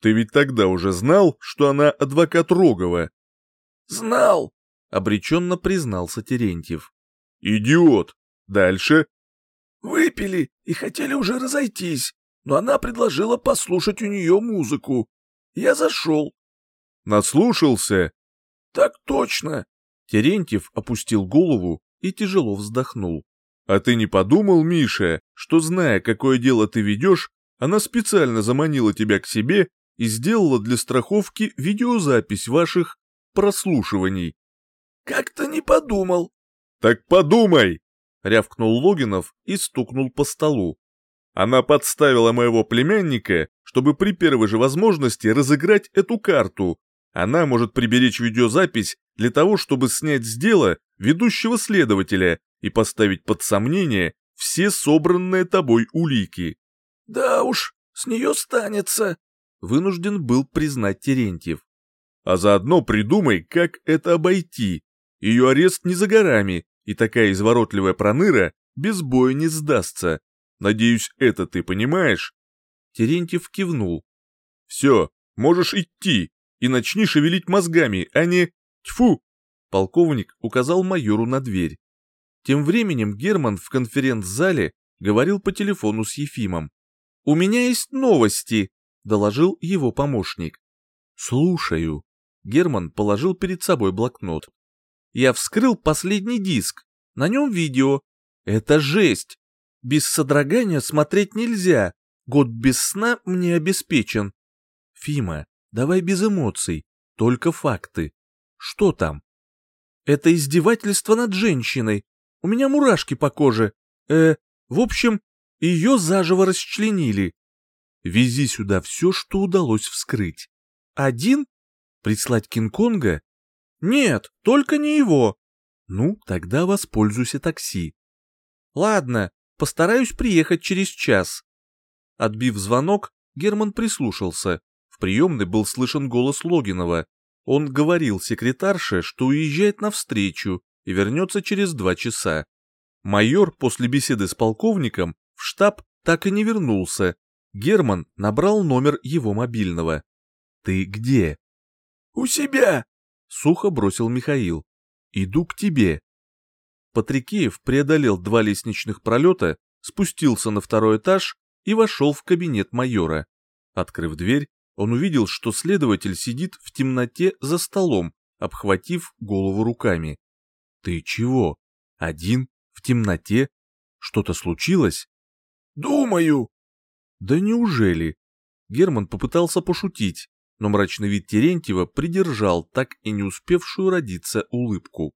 «Ты ведь тогда уже знал, что она адвокат Рогова?» «Знал», — обреченно признался Терентьев. «Идиот! Дальше?» «Выпили и хотели уже разойтись, но она предложила послушать у нее музыку. Я зашел, Наслушался? Так точно. Терентьев опустил голову и тяжело вздохнул. А ты не подумал, Миша, что зная, какое дело ты ведешь, она специально заманила тебя к себе и сделала для страховки видеозапись ваших прослушиваний? Как-то не подумал. Так подумай! Рявкнул Логинов и стукнул по столу. Она подставила моего племянника, чтобы при первой же возможности разыграть эту карту, она может приберечь видеозапись для того, чтобы снять с дела ведущего следователя и поставить под сомнение все собранные тобой улики. Да уж, с нее станется, вынужден был признать Терентьев. А заодно придумай, как это обойти. Ее арест не за горами, и такая изворотливая проныра без боя не сдастся. Надеюсь, это ты понимаешь? Терентьев кивнул. Все, можешь идти, и начни шевелить мозгами, а не... Тьфу!» Полковник указал майору на дверь. Тем временем Герман в конференц-зале говорил по телефону с Ефимом. «У меня есть новости», — доложил его помощник. «Слушаю». Герман положил перед собой блокнот. «Я вскрыл последний диск. На нем видео. Это жесть. Без содрогания смотреть нельзя. Год без сна мне обеспечен. Фима, Давай без эмоций, только факты. Что там? Это издевательство над женщиной. У меня мурашки по коже. Э, в общем, ее заживо расчленили. Вези сюда все, что удалось вскрыть. Один? Прислать Кинг-Конга? Нет, только не его. Ну, тогда воспользуйся такси. Ладно, постараюсь приехать через час. Отбив звонок, Герман прислушался. В приемной был слышен голос Логинова. Он говорил секретарше, что уезжает навстречу и вернется через два часа. Майор после беседы с полковником в штаб так и не вернулся. Герман набрал номер его мобильного. «Ты где?» «У себя», — сухо бросил Михаил. «Иду к тебе». Патрикеев преодолел два лестничных пролета, спустился на второй этаж и вошел в кабинет майора. Открыв дверь, он увидел, что следователь сидит в темноте за столом, обхватив голову руками. «Ты чего? Один? В темноте? Что-то случилось?» «Думаю». «Да неужели?» Герман попытался пошутить, но мрачный вид Терентьева придержал так и не успевшую родиться улыбку.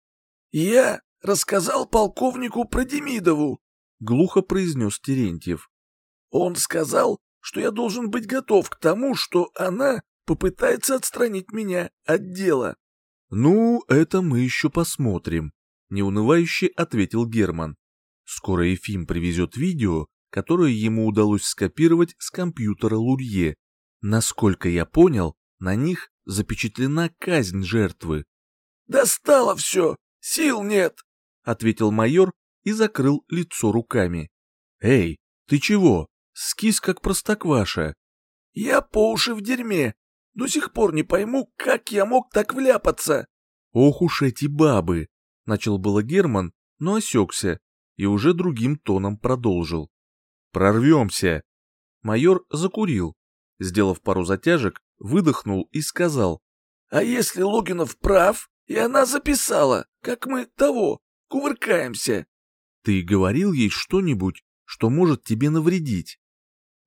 «Я рассказал полковнику про Демидову», — глухо произнес Терентьев. «Он сказал, что я должен быть готов к тому, что она попытается отстранить меня от дела». «Ну, это мы еще посмотрим», — неунывающе ответил Герман. «Скоро Ефим привезет видео, которое ему удалось скопировать с компьютера Лурье. Насколько я понял, на них запечатлена казнь жертвы». «Достало все! Сил нет!» — ответил майор и закрыл лицо руками. «Эй, ты чего? Скис как простокваша». «Я по уши в дерьме. До сих пор не пойму, как я мог так вляпаться». «Ох уж эти бабы!» — начал было Герман, но осекся и уже другим тоном продолжил. «Прорвемся!» Майор закурил, сделав пару затяжек, выдохнул и сказал. «А если Логинов прав, и она записала, как мы того, кувыркаемся?» «Ты говорил ей что-нибудь, что может тебе навредить?»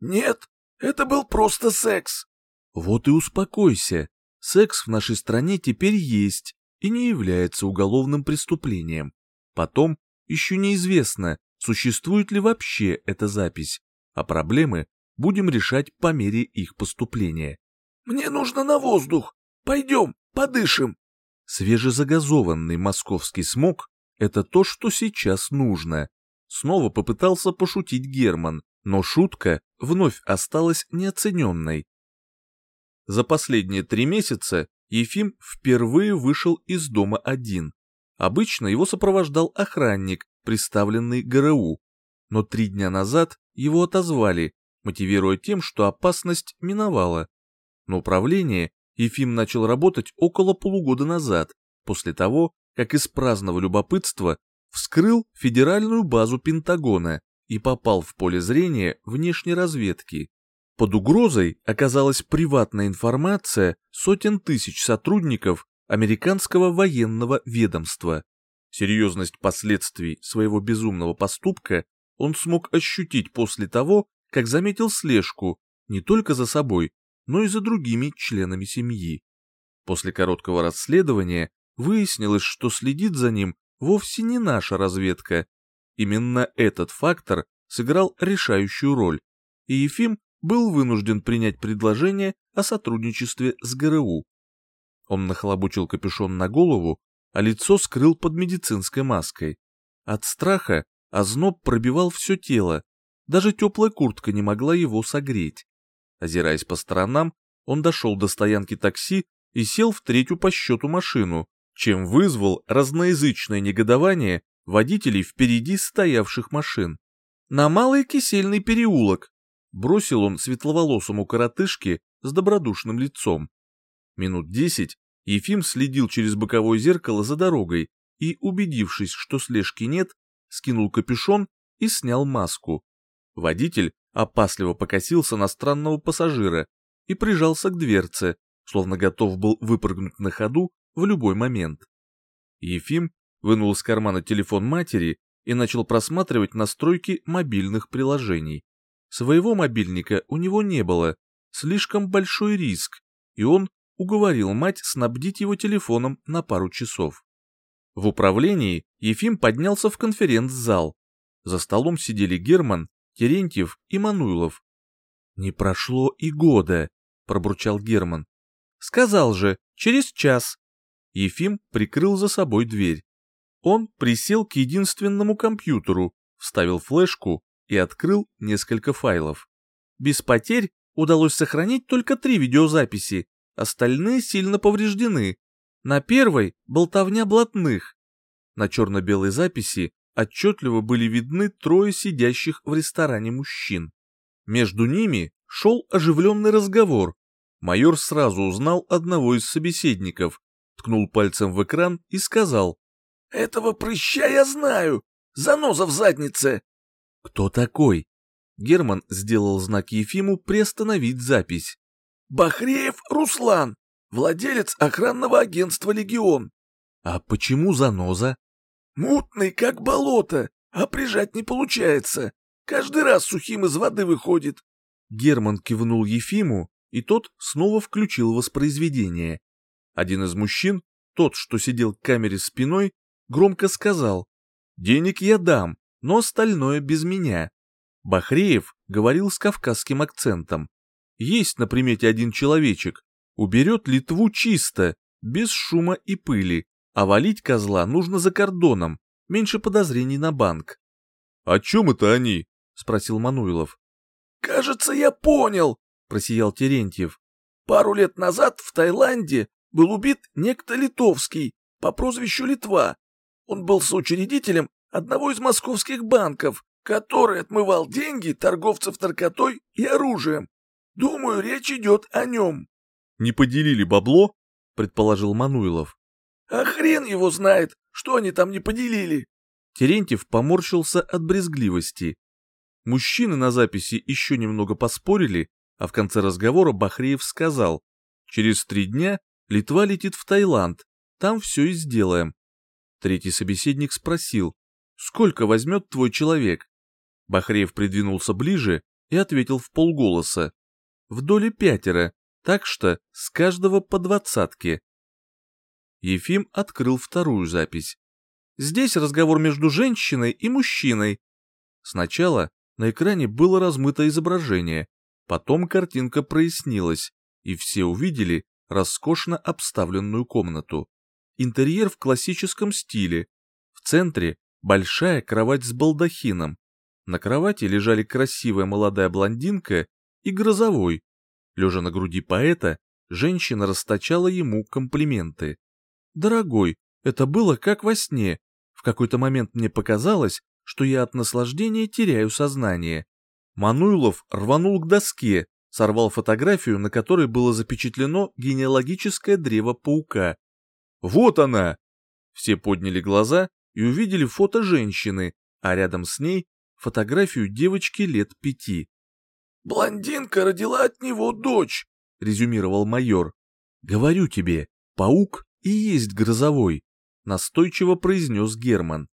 «Нет, это был просто секс». «Вот и успокойся. Секс в нашей стране теперь есть и не является уголовным преступлением. Потом еще неизвестно, существует ли вообще эта запись, а проблемы будем решать по мере их поступления. «Мне нужно на воздух. Пойдем, подышим». Свежезагазованный московский смог — это то, что сейчас нужно. Снова попытался пошутить Герман, но шутка вновь осталась неоцененной. За последние три месяца Ефим впервые вышел из дома один. Обычно его сопровождал охранник, приставленный ГРУ, но три дня назад его отозвали, мотивируя тем, что опасность миновала. На управление Ефим начал работать около полугода назад, после того, как из праздного любопытства вскрыл федеральную базу Пентагона и попал в поле зрения внешней разведки. Под угрозой оказалась приватная информация сотен тысяч сотрудников американского военного ведомства. Серьезность последствий своего безумного поступка он смог ощутить после того, как заметил слежку не только за собой, но и за другими членами семьи. После короткого расследования выяснилось, что следит за ним вовсе не наша разведка. Именно этот фактор сыграл решающую роль, и Ефим был вынужден принять предложение о сотрудничестве с ГРУ. Он нахлобучил капюшон на голову, а лицо скрыл под медицинской маской. От страха озноб пробивал все тело, даже теплая куртка не могла его согреть. Озираясь по сторонам, он дошел до стоянки такси и сел в третью по счету машину, чем вызвал разноязычное негодование водителей впереди стоявших машин. «На Малый Кисельный переулок», — бросил он светловолосому коротышке с добродушным лицом. Минут десять Ефим следил через боковое зеркало за дорогой и, убедившись, что слежки нет, скинул капюшон и снял маску. Водитель опасливо покосился на странного пассажира и прижался к дверце, словно готов был выпрыгнуть на ходу в любой момент. Ефим вынул из кармана телефон матери и начал просматривать настройки мобильных приложений. Своего мобильника у него не было, слишком большой риск, и он уговорил мать снабдить его телефоном на пару часов. В управлении Ефим поднялся в конференц-зал. За столом сидели Герман, Терентьев и Мануйлов. «Не прошло и года», — пробурчал Герман. «Сказал же, через час». Ефим прикрыл за собой дверь. Он присел к единственному компьютеру, вставил флешку и открыл несколько файлов. Без потерь удалось сохранить только три видеозаписи, остальные сильно повреждены. На первой — болтовня блатных. На черно-белой записи отчетливо были видны трое сидящих в ресторане мужчин. Между ними шел оживленный разговор. Майор сразу узнал одного из собеседников, ткнул пальцем в экран и сказал Этого прыща я знаю. Заноза в заднице. Кто такой? Герман сделал знак Ефиму приостановить запись. Бахреев Руслан, владелец охранного агентства «Легион». А почему заноза? Мутный, как болото, а прижать не получается. Каждый раз сухим из воды выходит. Герман кивнул Ефиму, и тот снова включил воспроизведение. Один из мужчин, тот, что сидел к камере спиной, громко сказал «Денег я дам, но остальное без меня». Бахреев говорил с кавказским акцентом. Есть на примете один человечек, уберет Литву чисто, без шума и пыли, а валить козла нужно за кордоном, меньше подозрений на банк. — О чем это они? — спросил Мануилов. «Кажется, я понял», — просиял Терентьев. «Пару лет назад в Таиланде был убит некто Литовский по прозвищу Литва. Он был соучредителем одного из московских банков, который отмывал деньги торговцев наркотой и оружием. Думаю, речь идет о нем». «Не поделили бабло?» — предположил Мануилов. «А хрен его знает, что они там не поделили». Терентьев поморщился от брезгливости. Мужчины на записи еще немного поспорили, а в конце разговора Бахреев сказал, «Через три дня Литва летит в Таиланд, там все и сделаем». Третий собеседник спросил, «Сколько возьмет твой человек?» Бахреев придвинулся ближе и ответил в полголоса, «В доле пятеро, так что с каждого по двадцатке». Ефим открыл вторую запись. Здесь разговор между женщиной и мужчиной. Сначала на экране было размыто изображение, потом картинка прояснилась, и все увидели роскошно обставленную комнату. Интерьер в классическом стиле. В центре большая кровать с балдахином. На кровати лежали красивая молодая блондинка и грозовой. Лежа на груди поэта, женщина расточала ему комплименты. «Дорогой, это было как во сне. В какой-то момент мне показалось, что я от наслаждения теряю сознание. Мануилов рванул к доске, сорвал фотографию, на которой было запечатлено генеалогическое древо паука. «Вот она!» Все подняли глаза и увидели фото женщины, а рядом с ней фотографию девочки лет пяти. «Блондинка родила от него дочь», — резюмировал майор. «Говорю тебе, паук и есть грозовой», — настойчиво произнес Герман.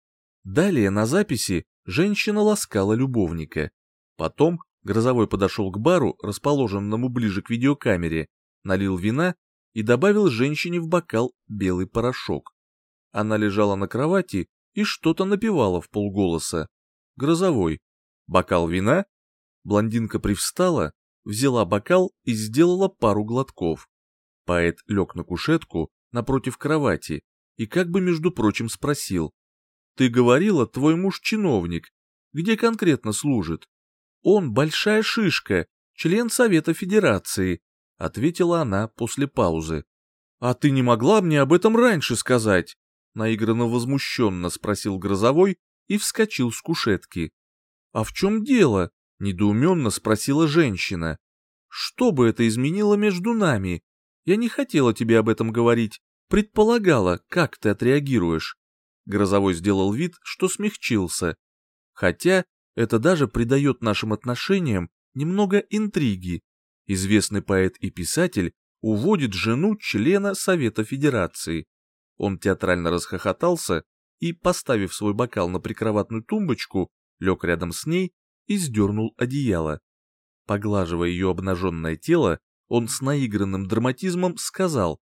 Далее на записи женщина ласкала любовника. Потом Грозовой подошел к бару, расположенному ближе к видеокамере, налил вина и добавил женщине в бокал белый порошок. Она лежала на кровати и что-то напевала в полголоса. Грозовой. Бокал вина? Блондинка привстала, взяла бокал и сделала пару глотков. Поэт лег на кушетку напротив кровати и как бы между прочим спросил. Ты говорила, твой муж чиновник. Где конкретно служит? Он большая шишка, член Совета Федерации, ответила она после паузы. А ты не могла мне об этом раньше сказать? Наигранно возмущенно спросил Грозовой и вскочил с кушетки. А в чем дело? Недоуменно спросила женщина. Что бы это изменило между нами? Я не хотела тебе об этом говорить, предполагала, как ты отреагируешь. Грозовой сделал вид, что смягчился. Хотя это даже придает нашим отношениям немного интриги. Известный поэт и писатель уводит жену члена Совета Федерации. Он театрально расхохотался и, поставив свой бокал на прикроватную тумбочку, лег рядом с ней и сдернул одеяло. Поглаживая ее обнаженное тело, он с наигранным драматизмом сказал,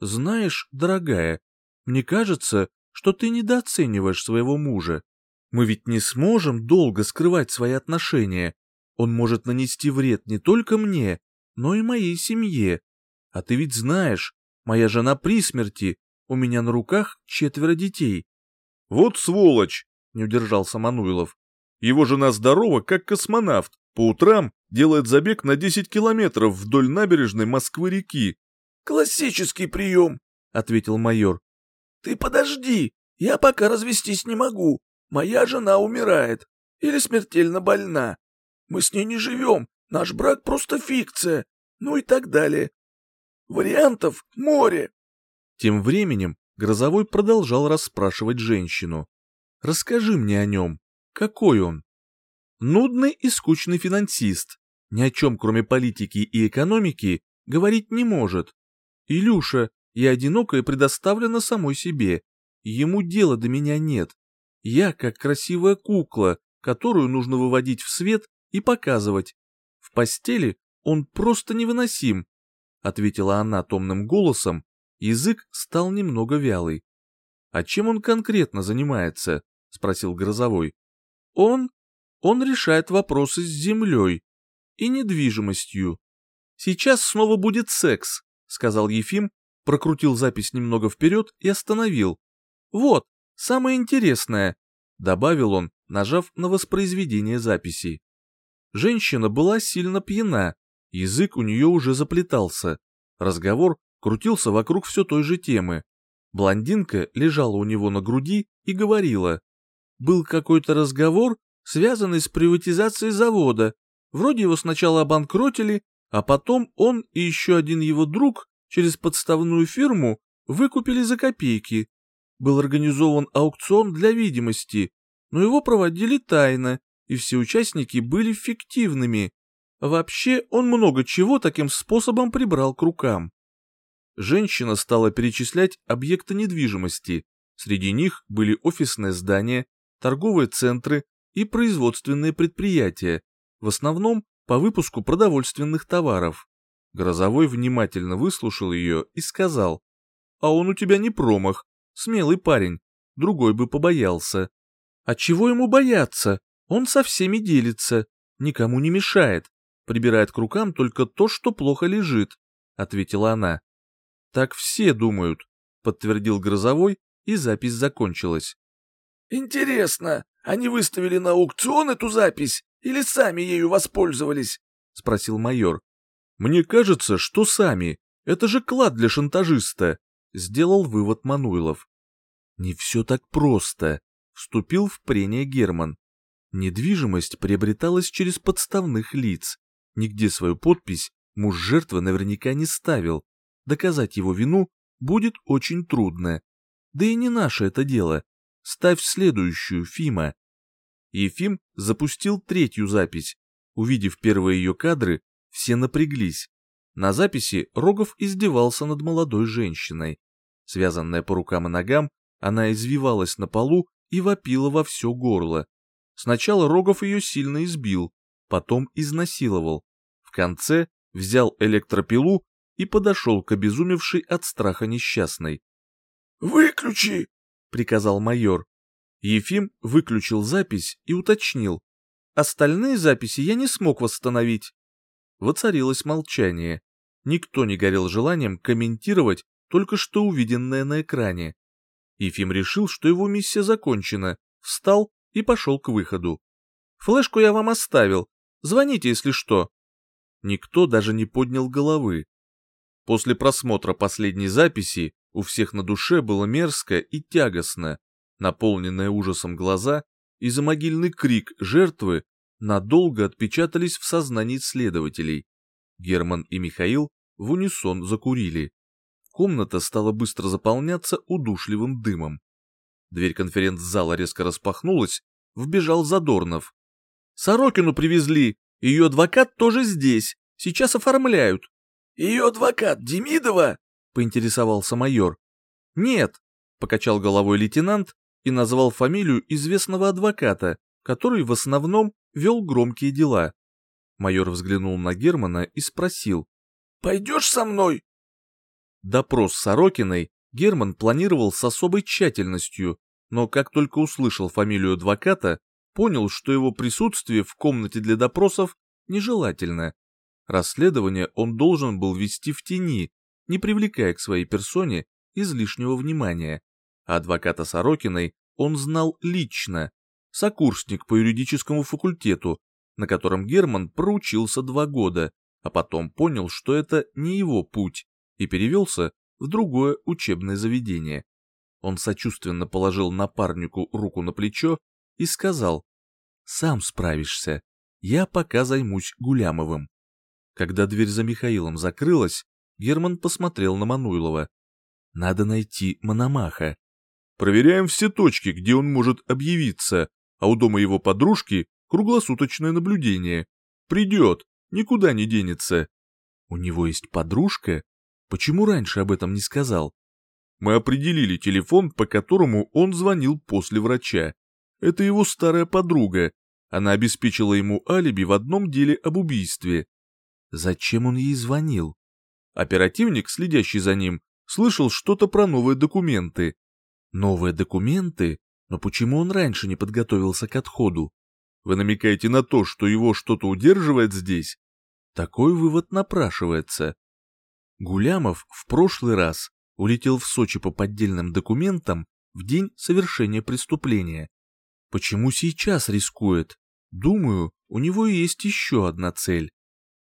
«Знаешь, дорогая, мне кажется, что ты недооцениваешь своего мужа. Мы ведь не сможем долго скрывать свои отношения. Он может нанести вред не только мне, но и моей семье. А ты ведь знаешь, моя жена при смерти, у меня на руках четверо детей. Вот сволочь, не удержался Мануилов. Его жена здорова, как космонавт. По утрам делает забег на 10 километров вдоль набережной Москвы-реки. «Классический прием», — ответил майор. «Ты подожди, я пока развестись не могу. Моя жена умирает или смертельно больна. Мы с ней не живем, наш брак просто фикция, ну и так далее. Вариантов море». Тем временем Грозовой продолжал расспрашивать женщину. «Расскажи мне о нем. Какой он?» «Нудный и скучный финансист. Ни о чем, кроме политики и экономики, говорить не может. Илюша, я одинока и предоставлена самой себе. Ему дела до меня нет. Я как красивая кукла, которую нужно выводить в свет и показывать. В постели он просто невыносим, — ответила она томным голосом, язык стал немного вялый. «А чем он конкретно занимается?» — спросил Грозовой. «Он? Он решает вопросы с землей и недвижимостью. Сейчас снова будет секс», — сказал Ефим, прокрутил запись немного вперед и остановил. «Вот, самое интересное», — добавил он, нажав на воспроизведение записи. Женщина была сильно пьяна, язык у нее уже заплетался. Разговор крутился вокруг все той же темы. Блондинка лежала у него на груди и говорила. Был какой-то разговор, связанный с приватизацией завода. Вроде его сначала обанкротили, а потом он и еще один его друг через подставную фирму выкупили за копейки. Был организован аукцион для видимости, но его проводили тайно, и все участники были фиктивными. Вообще он много чего таким способом прибрал к рукам. Женщина стала перечислять объекты недвижимости. Среди них были офисные здания, торговые центры и производственные предприятия, в основном по выпуску продовольственных товаров. Грозовой внимательно выслушал ее и сказал, «А он у тебя не промах, смелый парень, другой бы побоялся». «А чего ему бояться? Он со всеми делится, никому не мешает, прибирает к рукам только то, что плохо лежит», — ответила она. «Так все думают», — подтвердил Грозовой, и запись закончилась. «Интересно, они выставили на аукцион эту запись или сами ею воспользовались?» — спросил майор. «Мне кажется, что сами. Это же клад для шантажиста», — сделал вывод Мануилов. «Не все так просто», — вступил в прение Герман. Недвижимость приобреталась через подставных лиц. Нигде свою подпись муж жертвы наверняка не ставил, доказать его вину будет очень трудно. Да и не наше это дело. Ставь следующую, Фима. Ефим запустил третью запись. Увидев первые ее кадры, все напряглись. На записи Рогов издевался над молодой женщиной. Связанная по рукам и ногам, она извивалась на полу и вопила во все горло. Сначала Рогов ее сильно избил, потом изнасиловал. В конце взял электропилу и подошел к обезумевшей от страха несчастной. «Выключи!» — приказал майор. Ефим выключил запись и уточнил. «Остальные записи я не смог восстановить». Воцарилось молчание. Никто не горел желанием комментировать только что увиденное на экране. Ефим решил, что его миссия закончена, встал и пошел к выходу. «Флешку я вам оставил. Звоните, если что». Никто даже не поднял головы. После просмотра последней записи у всех на душе было мерзко и тягостно, наполненные ужасом глаза и замогильный крик жертвы надолго отпечатались в сознании следователей. Герман и Михаил в унисон закурили. Комната стала быстро заполняться удушливым дымом. Дверь конференц-зала резко распахнулась, вбежал Задорнов. «Сорокину привезли, ее адвокат тоже здесь, сейчас оформляют». Ее адвокат Демидова? Поинтересовался майор. Нет, покачал головой лейтенант и назвал фамилию известного адвоката, который в основном вел громкие дела. Майор взглянул на Германа и спросил. «Пойдешь со мной?» Допрос Сорокиной Герман планировал с особой тщательностью, но как только услышал фамилию адвоката, понял, что его присутствие в комнате для допросов нежелательно. Расследование он должен был вести в тени, не привлекая к своей персоне излишнего внимания. Адвоката Сорокиной он знал лично, сокурсник по юридическому факультету, на котором Герман проучился два года, а потом понял, что это не его путь, и перевелся в другое учебное заведение. Он сочувственно положил напарнику руку на плечо и сказал, «Сам справишься, я пока займусь Гулямовым». Когда дверь за Михаилом закрылась, Герман посмотрел на Мануйлова. Надо найти Мономаха. Проверяем все точки, где он может объявиться, а у дома его подружки круглосуточное наблюдение. Придет, никуда не денется. У него есть подружка? Почему раньше об этом не сказал? Мы определили телефон, по которому он звонил после врача. Это его старая подруга. Она обеспечила ему алиби в одном деле об убийстве. Зачем он ей звонил? Оперативник, следящий за ним, слышал что-то про новые документы. Новые документы? Но почему он раньше не подготовился к отходу? Вы намекаете на то, что его что-то удерживает здесь? Такой вывод напрашивается. Гулямов в прошлый раз улетел в Сочи по поддельным документам в день совершения преступления. Почему сейчас рискует? Думаю, у него есть еще одна цель.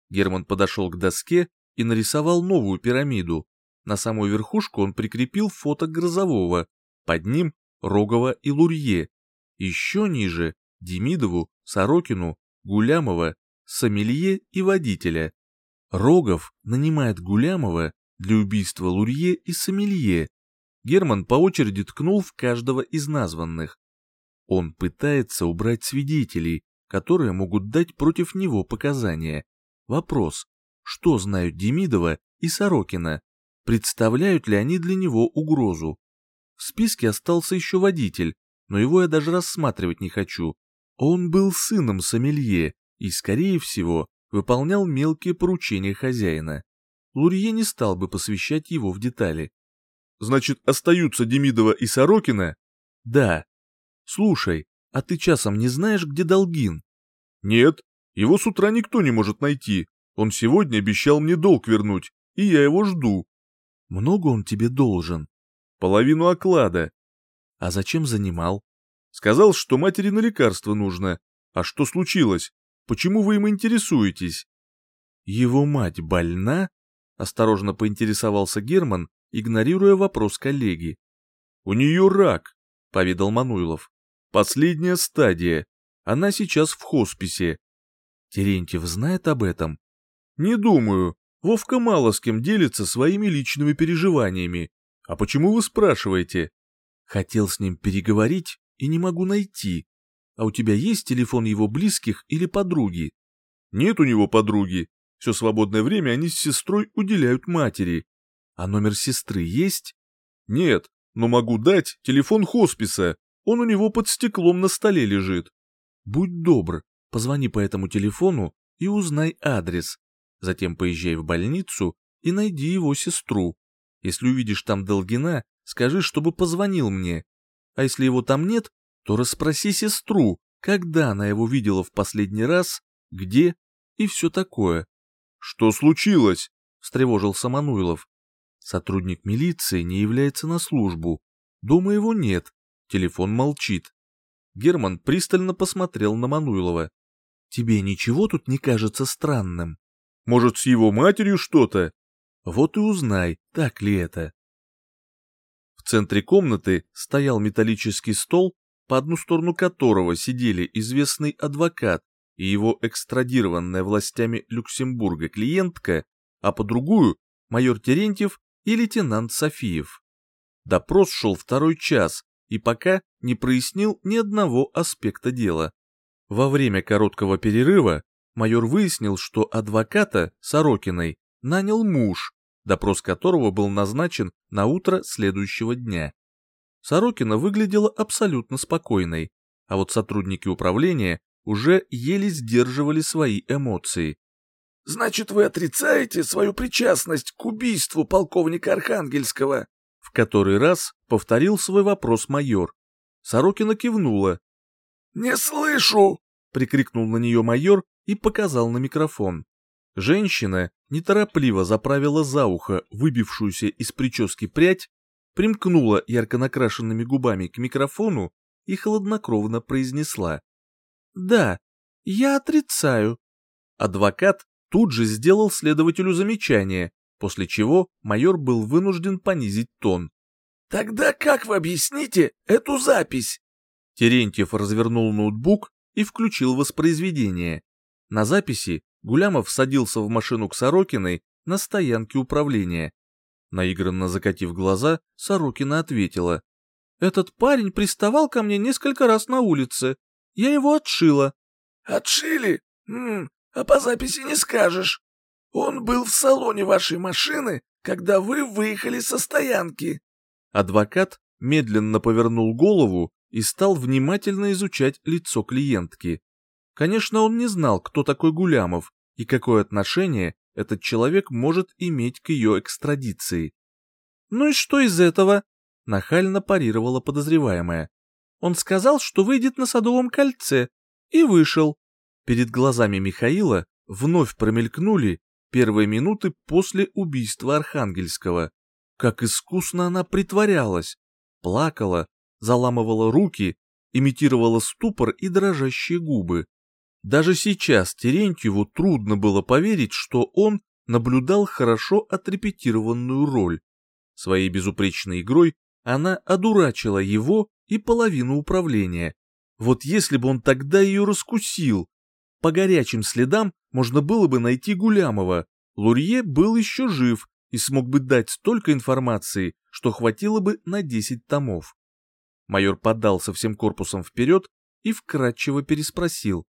Герман подошел к доске и нарисовал новую пирамиду. На самую верхушку он прикрепил фото Грозового, под ним Рогова и Лурье. Еще ниже Демидову, Сорокину, Гулямова, Сомелье и водителя. Рогов нанимает Гулямова для убийства Лурье и Сомелье. Герман по очереди ткнул в каждого из названных. Он пытается убрать свидетелей, которые могут дать против него показания. Вопрос, что знают Демидова и Сорокина? Представляют ли они для него угрозу? В списке остался еще водитель, но его я даже рассматривать не хочу. Он был сыном сомелье и, скорее всего, выполнял мелкие поручения хозяина. Лурье не стал бы посвящать его в детали. «Значит, остаются Демидова и Сорокина?» «Да. Слушай, а ты часом не знаешь, где Долгин?» «Нет, его с утра никто не может найти. Он сегодня обещал мне долг вернуть, и я его жду». «Много он тебе должен?» «Половину оклада». «А зачем занимал?» Сказал, что матери на лекарство нужно. А что случилось? Почему вы им интересуетесь? Его мать больна? Осторожно поинтересовался Герман, игнорируя вопрос коллеги. У нее рак, поведал Мануилов. Последняя стадия. Она сейчас в хосписе. Терентьев знает об этом? Не думаю. Вовка мало с кем делится своими личными переживаниями. А почему вы спрашиваете? Хотел с ним переговорить и не могу найти. А у тебя есть телефон его близких или подруги? Нет у него подруги. Все свободное время они с сестрой уделяют матери. А номер сестры есть? Нет, но могу дать телефон хосписа. Он у него под стеклом на столе лежит. Будь добр, позвони по этому телефону и узнай адрес. Затем поезжай в больницу и найди его сестру. Если увидишь там Долгина, скажи, чтобы позвонил мне. А если его там нет, то расспроси сестру, когда она его видела в последний раз, где и все такое. «Что случилось?» — встревожился Мануилов. Сотрудник милиции не является на службу. Дома его нет, телефон молчит. Герман пристально посмотрел на Мануилова. «Тебе ничего тут не кажется странным?» «Может, с его матерью что-то?» «Вот и узнай, так ли это» центре комнаты стоял металлический стол, по одну сторону которого сидели известный адвокат и его экстрадированная властями Люксембурга клиентка, а по другую – майор Терентьев и лейтенант Софиев. Допрос шел второй час и пока не прояснил ни одного аспекта дела. Во время короткого перерыва майор выяснил, что адвоката Сорокиной нанял муж, допрос которого был назначен на утро следующего дня. Сорокина выглядела абсолютно спокойной, а вот сотрудники управления уже еле сдерживали свои эмоции. «Значит, вы отрицаете свою причастность к убийству полковника Архангельского?» В который раз повторил свой вопрос майор. Сорокина кивнула. «Не слышу!» — прикрикнул на нее майор и показал на микрофон. Женщина неторопливо заправила за ухо выбившуюся из прически прядь, примкнула ярко накрашенными губами к микрофону и хладнокровно произнесла. «Да, я отрицаю». Адвокат тут же сделал следователю замечание, после чего майор был вынужден понизить тон. «Тогда как вы объясните эту запись?» Терентьев развернул ноутбук и включил воспроизведение. На записи Гулямов садился в машину к Сорокиной на стоянке управления. Наигранно закатив глаза, Сорокина ответила. «Этот парень приставал ко мне несколько раз на улице. Я его отшила». «Отшили? М -м, а по записи не скажешь. Он был в салоне вашей машины, когда вы выехали со стоянки». Адвокат медленно повернул голову и стал внимательно изучать лицо клиентки. Конечно, он не знал, кто такой Гулямов и какое отношение этот человек может иметь к ее экстрадиции. «Ну и что из этого?» — нахально парировала подозреваемая. «Он сказал, что выйдет на Садовом кольце, и вышел». Перед глазами Михаила вновь промелькнули первые минуты после убийства Архангельского. Как искусно она притворялась, плакала, заламывала руки, имитировала ступор и дрожащие губы. Даже сейчас Терентьеву трудно было поверить, что он наблюдал хорошо отрепетированную роль. Своей безупречной игрой она одурачила его и половину управления. Вот если бы он тогда ее раскусил, по горячим следам можно было бы найти Гулямова. Лурье был еще жив и смог бы дать столько информации, что хватило бы на 10 томов. Майор подался всем корпусом вперед и вкратчиво переспросил.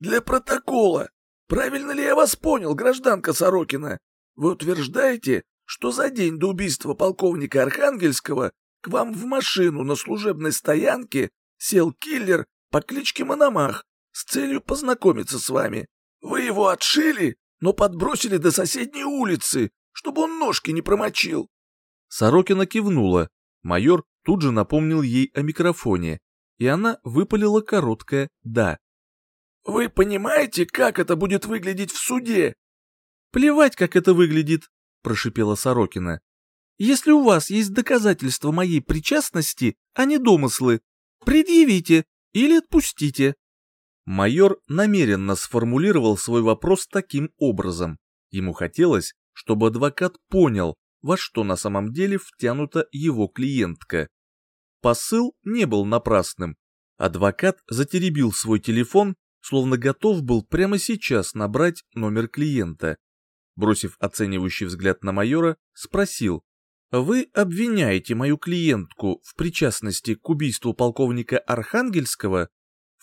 «Для протокола. Правильно ли я вас понял, гражданка Сорокина? Вы утверждаете, что за день до убийства полковника Архангельского к вам в машину на служебной стоянке сел киллер по кличке Мономах с целью познакомиться с вами. Вы его отшили, но подбросили до соседней улицы, чтобы он ножки не промочил. Сорокина кивнула. Майор тут же напомнил ей о микрофоне, и она выпалила короткое «да». «Вы понимаете, как это будет выглядеть в суде?» «Плевать, как это выглядит», — прошипела Сорокина. «Если у вас есть доказательства моей причастности, а не домыслы, предъявите или отпустите». Майор намеренно сформулировал свой вопрос таким образом. Ему хотелось, чтобы адвокат понял, во что на самом деле втянута его клиентка. Посыл не был напрасным. Адвокат затеребил свой телефон, словно готов был прямо сейчас набрать номер клиента. Бросив оценивающий взгляд на майора, спросил, «Вы обвиняете мою клиентку в причастности к убийству полковника Архангельского?»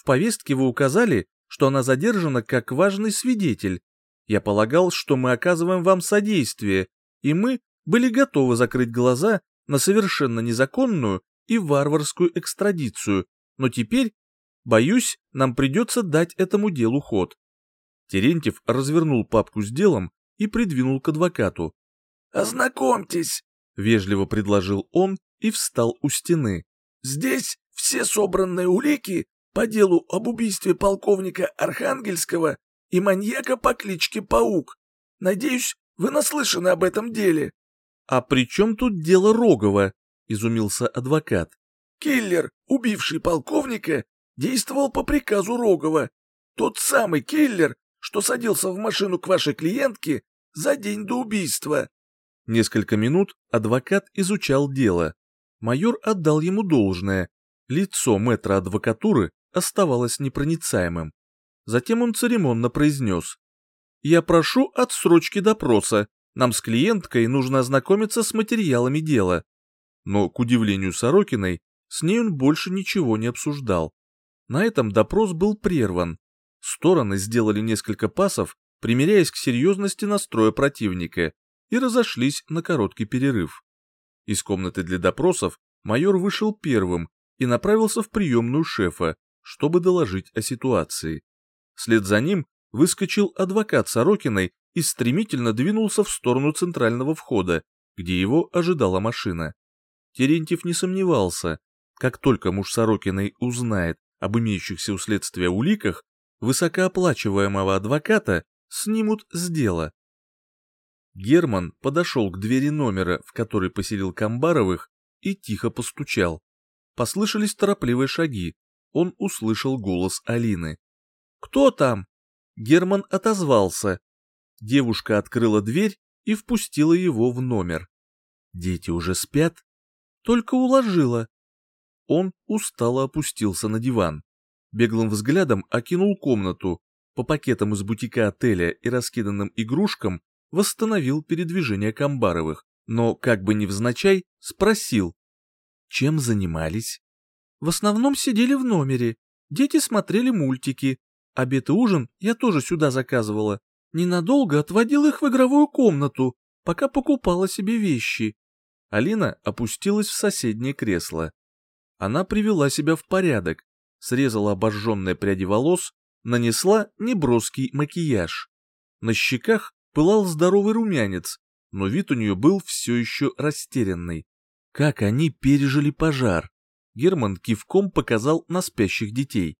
повестке вы указали, что она задержана как важный свидетель. Я полагал, что мы оказываем вам содействие, и мы были готовы закрыть глаза на совершенно незаконную и варварскую экстрадицию, но теперь, боюсь, нам придется дать этому делу ход. Терентьев развернул папку с делом и придвинул к адвокату. «Ознакомьтесь», — вежливо предложил он и встал у стены. «Здесь все собранные улики по делу об убийстве полковника Архангельского и маньяка по кличке Паук. Надеюсь, вы наслышаны об этом деле». «А при чем тут дело Рогова?» — изумился адвокат. «Киллер, убивший полковника, действовал по приказу Рогова. Тот самый киллер, что садился в машину к вашей клиентке за день до убийства». Несколько минут адвокат изучал дело. Майор отдал ему должное. Лицо мэтра адвокатуры оставалось непроницаемым. Затем он церемонно произнес. «Я прошу отсрочки допроса. Нам с клиенткой нужно ознакомиться с материалами дела». Но, к удивлению Сорокиной, с ней он больше ничего не обсуждал. На этом допрос был прерван. Стороны сделали несколько пасов, примиряясь к серьезности настроя противника, и разошлись на короткий перерыв. Из комнаты для допросов майор вышел первым и направился в приемную шефа, чтобы доложить о ситуации. Вслед за ним выскочил адвокат Сорокиной и стремительно двинулся в сторону центрального входа, где его ожидала машина. Терентьев не сомневался, как только муж Сорокиной узнает об имеющихся у следствия уликах, высокооплачиваемого адвоката снимут с дела. Герман подошел к двери номера, в который поселил Камбаровых, и тихо постучал. Послышались торопливые шаги, он услышал голос Алины. «Кто там?» Герман отозвался. Девушка открыла дверь и впустила его в номер. «Дети уже спят?» «Только уложила». Он устало опустился на диван. Беглым взглядом окинул комнату, по пакетам из бутика отеля и раскиданным игрушкам восстановил передвижение Камбаровых, но, как бы невзначай, спросил. Чем занимались? В основном сидели в номере. Дети смотрели мультики. Обед и ужин я тоже сюда заказывала. Ненадолго отводил их в игровую комнату, пока покупала себе вещи. Алина опустилась в соседнее кресло. Она привела себя в порядок, срезала обожженные пряди волос, нанесла неброский макияж. На щеках пылал здоровый румянец, но вид у нее был все еще растерянный. Как они пережили пожар? Герман кивком показал на спящих детей.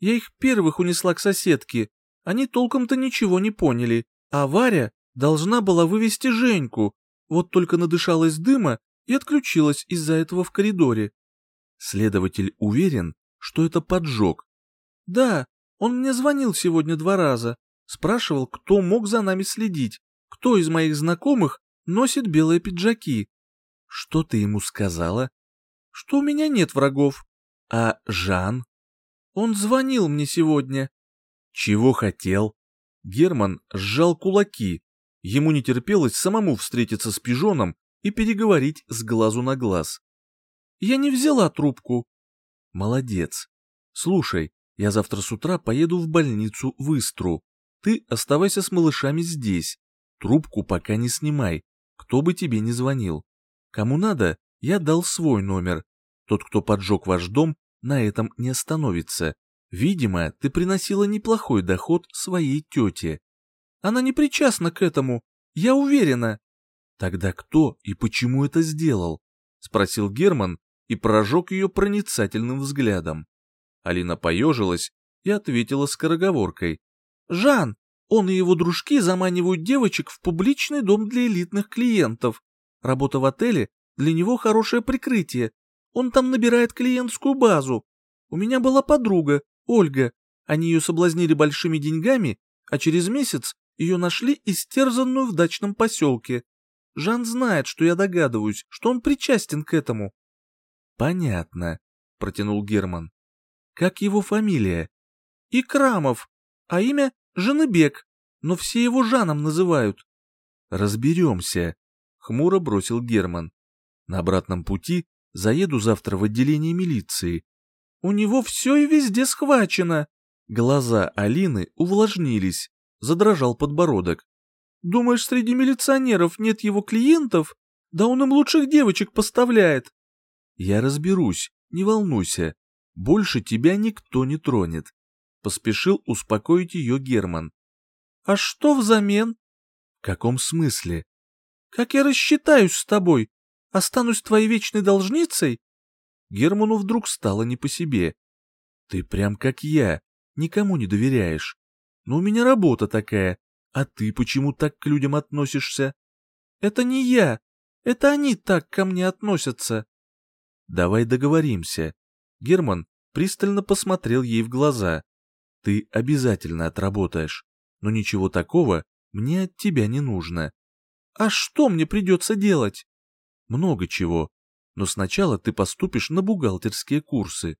Я их первых унесла к соседке. Они толком-то ничего не поняли. А Варя должна была вывести Женьку. Вот только надышалась дыма и отключилась из-за этого в коридоре. Следователь уверен, что это поджог. Да, он мне звонил сегодня два раза. Спрашивал, кто мог за нами следить, кто из моих знакомых носит белые пиджаки. Что ты ему сказала? Что у меня нет врагов. А Жан? Он звонил мне сегодня. Чего хотел? Герман сжал кулаки. Ему не терпелось самому встретиться с пижоном и переговорить с глазу на глаз. Я не взяла трубку. Молодец. Слушай, я завтра с утра поеду в больницу в Истру. Ты оставайся с малышами здесь. Трубку пока не снимай, кто бы тебе ни звонил. Кому надо, я дал свой номер. Тот, кто поджег ваш дом, на этом не остановится. Видимо, ты приносила неплохой доход своей тете. Она не причастна к этому, я уверена. Тогда кто и почему это сделал? Спросил Герман и прожег ее проницательным взглядом. Алина поежилась и ответила скороговоркой. «Жан, он и его дружки заманивают девочек в публичный дом для элитных клиентов. Работа в отеле для него хорошее прикрытие. Он там набирает клиентскую базу. У меня была подруга, Ольга. Они ее соблазнили большими деньгами, а через месяц ее нашли истерзанную в дачном поселке. Жан знает, что я догадываюсь, что он причастен к этому. Понятно, протянул Герман. Как его фамилия? Икрамов, а имя Женыбек, но все его Жаном называют. Разберемся, хмуро бросил Герман. На обратном пути заеду завтра в отделение милиции. У него все и везде схвачено. Глаза Алины увлажнились, задрожал подбородок. Думаешь, среди милиционеров нет его клиентов? Да он им лучших девочек поставляет. Я разберусь, не волнуйся. Больше тебя никто не тронет. Поспешил успокоить ее Герман. А что взамен? В каком смысле? Как я рассчитаюсь с тобой? Останусь твоей вечной должницей? Герману вдруг стало не по себе. Ты прям как я, никому не доверяешь. Но у меня работа такая, а ты почему так к людям относишься? Это не я, это они так ко мне относятся. Давай договоримся. Герман пристально посмотрел ей в глаза. Ты обязательно отработаешь, но ничего такого мне от тебя не нужно. А что мне придется делать? Много чего, но сначала ты поступишь на бухгалтерские курсы.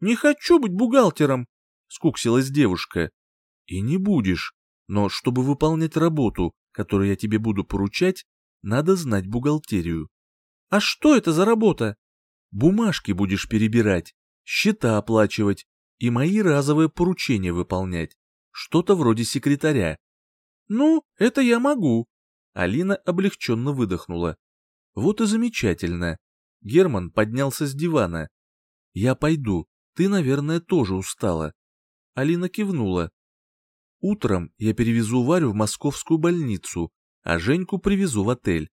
Не хочу быть бухгалтером, скуксилась девушка. И не будешь, но чтобы выполнять работу, которую я тебе буду поручать, надо знать бухгалтерию. А что это за работа? Бумажки будешь перебирать, счета оплачивать и мои разовые поручения выполнять. Что-то вроде секретаря. Ну, это я могу. Алина облегченно выдохнула. Вот и замечательно. Герман поднялся с дивана. Я пойду, ты, наверное, тоже устала. Алина кивнула. Утром я перевезу Варю в московскую больницу, а Женьку привезу в отель.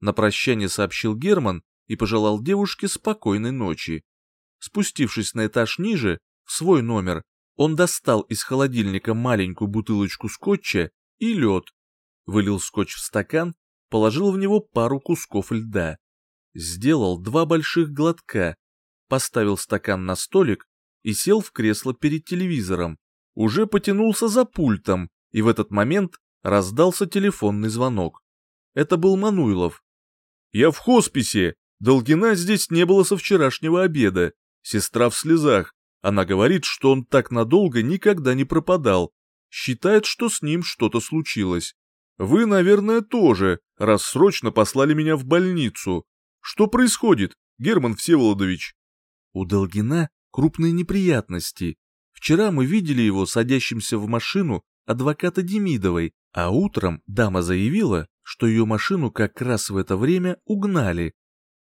На прощание сообщил Герман и пожелал девушке спокойной ночи. Спустившись на этаж ниже, в свой номер, он достал из холодильника маленькую бутылочку скотча и лед, вылил скотч в стакан, положил в него пару кусков льда. Сделал два больших глотка, поставил стакан на столик и сел в кресло перед телевизором. Уже потянулся за пультом, и в этот момент раздался телефонный звонок. Это был Мануилов. «Я в хосписе. Долгина здесь не было со вчерашнего обеда. Сестра в слезах. Она говорит, что он так надолго никогда не пропадал. Считает, что с ним что-то случилось. Вы, наверное, тоже, раз срочно послали меня в больницу. Что происходит, Герман Всеволодович? У Долгина крупные неприятности. Вчера мы видели его садящимся в машину адвоката Демидовой, а утром дама заявила, что ее машину как раз в это время угнали.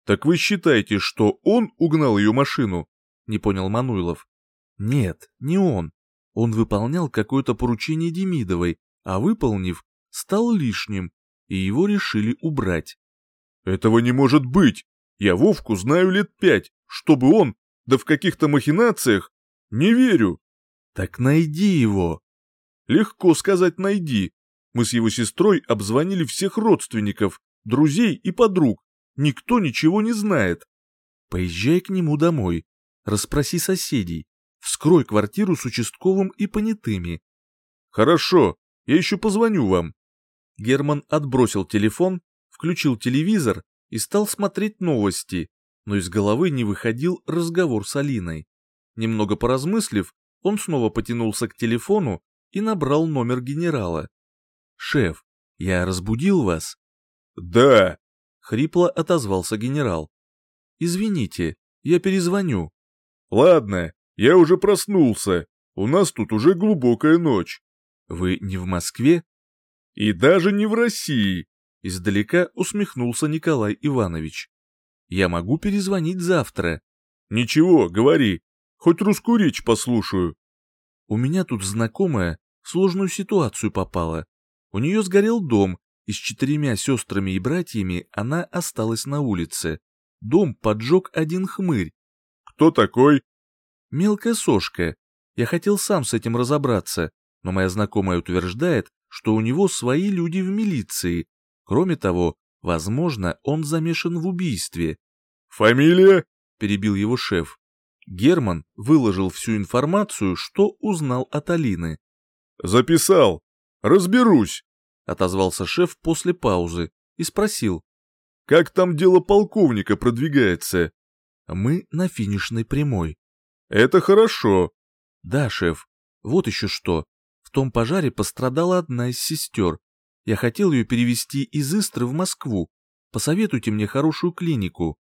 «Так вы считаете, что он угнал ее машину?» — не понял Мануилов. «Нет, не он. Он выполнял какое-то поручение Демидовой, а выполнив, стал лишним, и его решили убрать». «Этого не может быть! Я Вовку знаю лет пять, чтобы он, да в каких-то махинациях, не верю!» «Так найди его!» «Легко сказать найди. Мы с его сестрой обзвонили всех родственников, друзей и подруг. Никто ничего не знает. Поезжай к нему домой, расспроси соседей, вскрой квартиру с участковым и понятыми. Хорошо, я еще позвоню вам. Герман отбросил телефон, включил телевизор и стал смотреть новости, но из головы не выходил разговор с Алиной. Немного поразмыслив, он снова потянулся к телефону и набрал номер генерала. «Шеф, я разбудил вас?» «Да», — хрипло отозвался генерал. «Извините, я перезвоню». «Ладно, я уже проснулся. У нас тут уже глубокая ночь». «Вы не в Москве?» «И даже не в России», — издалека усмехнулся Николай Иванович. «Я могу перезвонить завтра». «Ничего, говори. Хоть русскую речь послушаю». «У меня тут знакомая в сложную ситуацию попала. У нее сгорел дом, и с четырьмя сестрами и братьями она осталась на улице. Дом поджег один хмырь. «Кто такой?» «Мелкая сошка. Я хотел сам с этим разобраться, но моя знакомая утверждает, что у него свои люди в милиции. Кроме того, возможно, он замешан в убийстве». «Фамилия?» — перебил его шеф. Герман выложил всю информацию, что узнал от Алины. «Записал. Разберусь», — отозвался шеф после паузы и спросил. «Как там дело полковника продвигается?» «Мы на финишной прямой». «Это хорошо». «Да, шеф. Вот еще что. В том пожаре пострадала одна из сестер. Я хотел ее перевести из Истры в Москву. Посоветуйте мне хорошую клинику».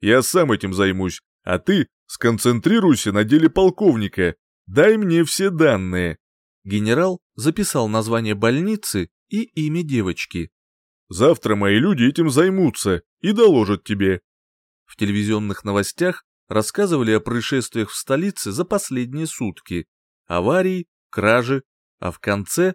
«Я сам этим займусь, а ты сконцентрируйся на деле полковника. Дай мне все данные». Генерал записал название больницы и имя девочки. «Завтра мои люди этим займутся и доложат тебе». В телевизионных новостях рассказывали о происшествиях в столице за последние сутки. Аварии, кражи, а в конце,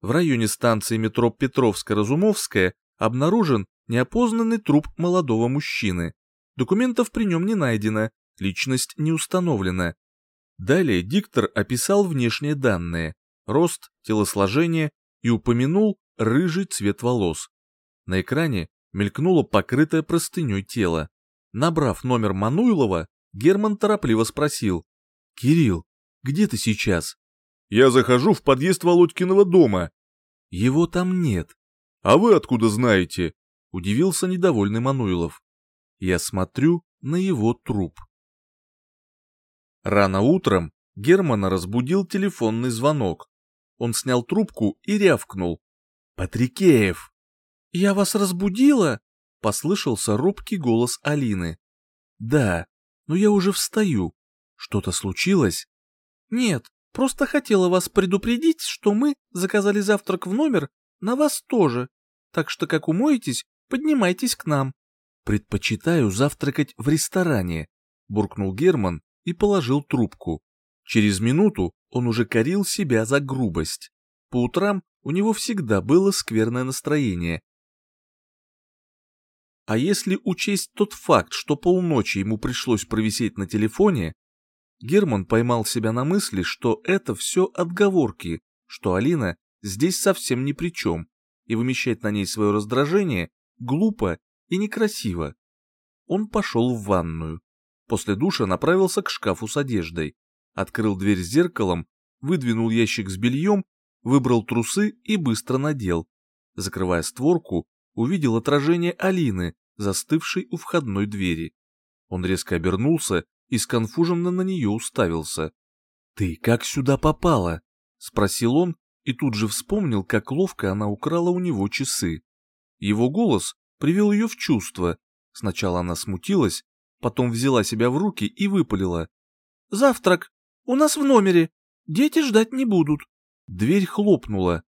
в районе станции метро Петровско-Разумовская, обнаружен неопознанный труп молодого мужчины. Документов при нем не найдено, личность не установлена. Далее диктор описал внешние данные рост, телосложение и упомянул рыжий цвет волос. На экране мелькнуло покрытое простыней тело. Набрав номер Мануилова, Герман торопливо спросил. «Кирилл, где ты сейчас?» «Я захожу в подъезд Володькиного дома». «Его там нет». «А вы откуда знаете?» — удивился недовольный Мануилов. «Я смотрю на его труп». Рано утром Германа разбудил телефонный звонок. Он снял трубку и рявкнул. «Патрикеев!» «Я вас разбудила?» — послышался робкий голос Алины. «Да, но я уже встаю. Что-то случилось?» «Нет, просто хотела вас предупредить, что мы заказали завтрак в номер, на вас тоже. Так что как умоетесь, поднимайтесь к нам». «Предпочитаю завтракать в ресторане», — буркнул Герман и положил трубку. Через минуту он уже корил себя за грубость. По утрам у него всегда было скверное настроение. А если учесть тот факт, что полночи ему пришлось провисеть на телефоне, Герман поймал себя на мысли, что это все отговорки, что Алина здесь совсем ни при чем, и вымещать на ней свое раздражение глупо и некрасиво. Он пошел в ванную. После душа направился к шкафу с одеждой открыл дверь с зеркалом, выдвинул ящик с бельем, выбрал трусы и быстро надел. Закрывая створку, увидел отражение Алины, застывшей у входной двери. Он резко обернулся и сконфуженно на нее уставился. «Ты как сюда попала?» — спросил он, и тут же вспомнил, как ловко она украла у него часы. Его голос привел ее в чувство. Сначала она смутилась, потом взяла себя в руки и выпалила. «Завтрак! У нас в номере! Дети ждать не будут!» Дверь хлопнула.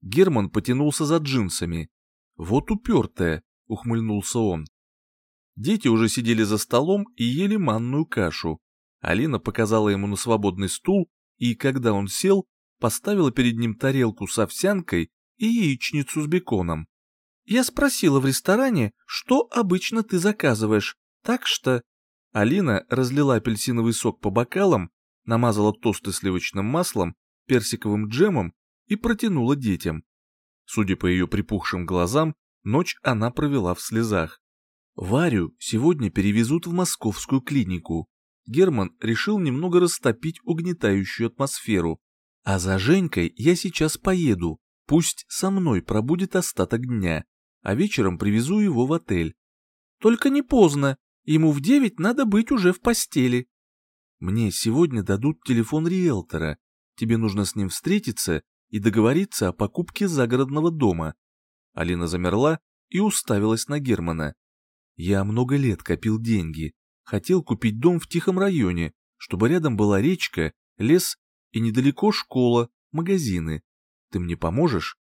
Герман потянулся за джинсами. «Вот упертая!» — ухмыльнулся он. Дети уже сидели за столом и ели манную кашу. Алина показала ему на свободный стул, и, когда он сел, поставила перед ним тарелку с овсянкой и яичницу с беконом. «Я спросила в ресторане, что обычно ты заказываешь, так что...» Алина разлила апельсиновый сок по бокалам, намазала тосты сливочным маслом, персиковым джемом и протянула детям. Судя по ее припухшим глазам, ночь она провела в слезах. Варю сегодня перевезут в московскую клинику. Герман решил немного растопить угнетающую атмосферу. А за Женькой я сейчас поеду. Пусть со мной пробудет остаток дня, а вечером привезу его в отель. Только не поздно, ему в девять надо быть уже в постели. Мне сегодня дадут телефон риэлтора. Тебе нужно с ним встретиться и договориться о покупке загородного дома. Алина замерла и уставилась на Германа. Я много лет копил деньги, хотел купить дом в тихом районе, чтобы рядом была речка, лес и недалеко школа, магазины. Ты мне поможешь?»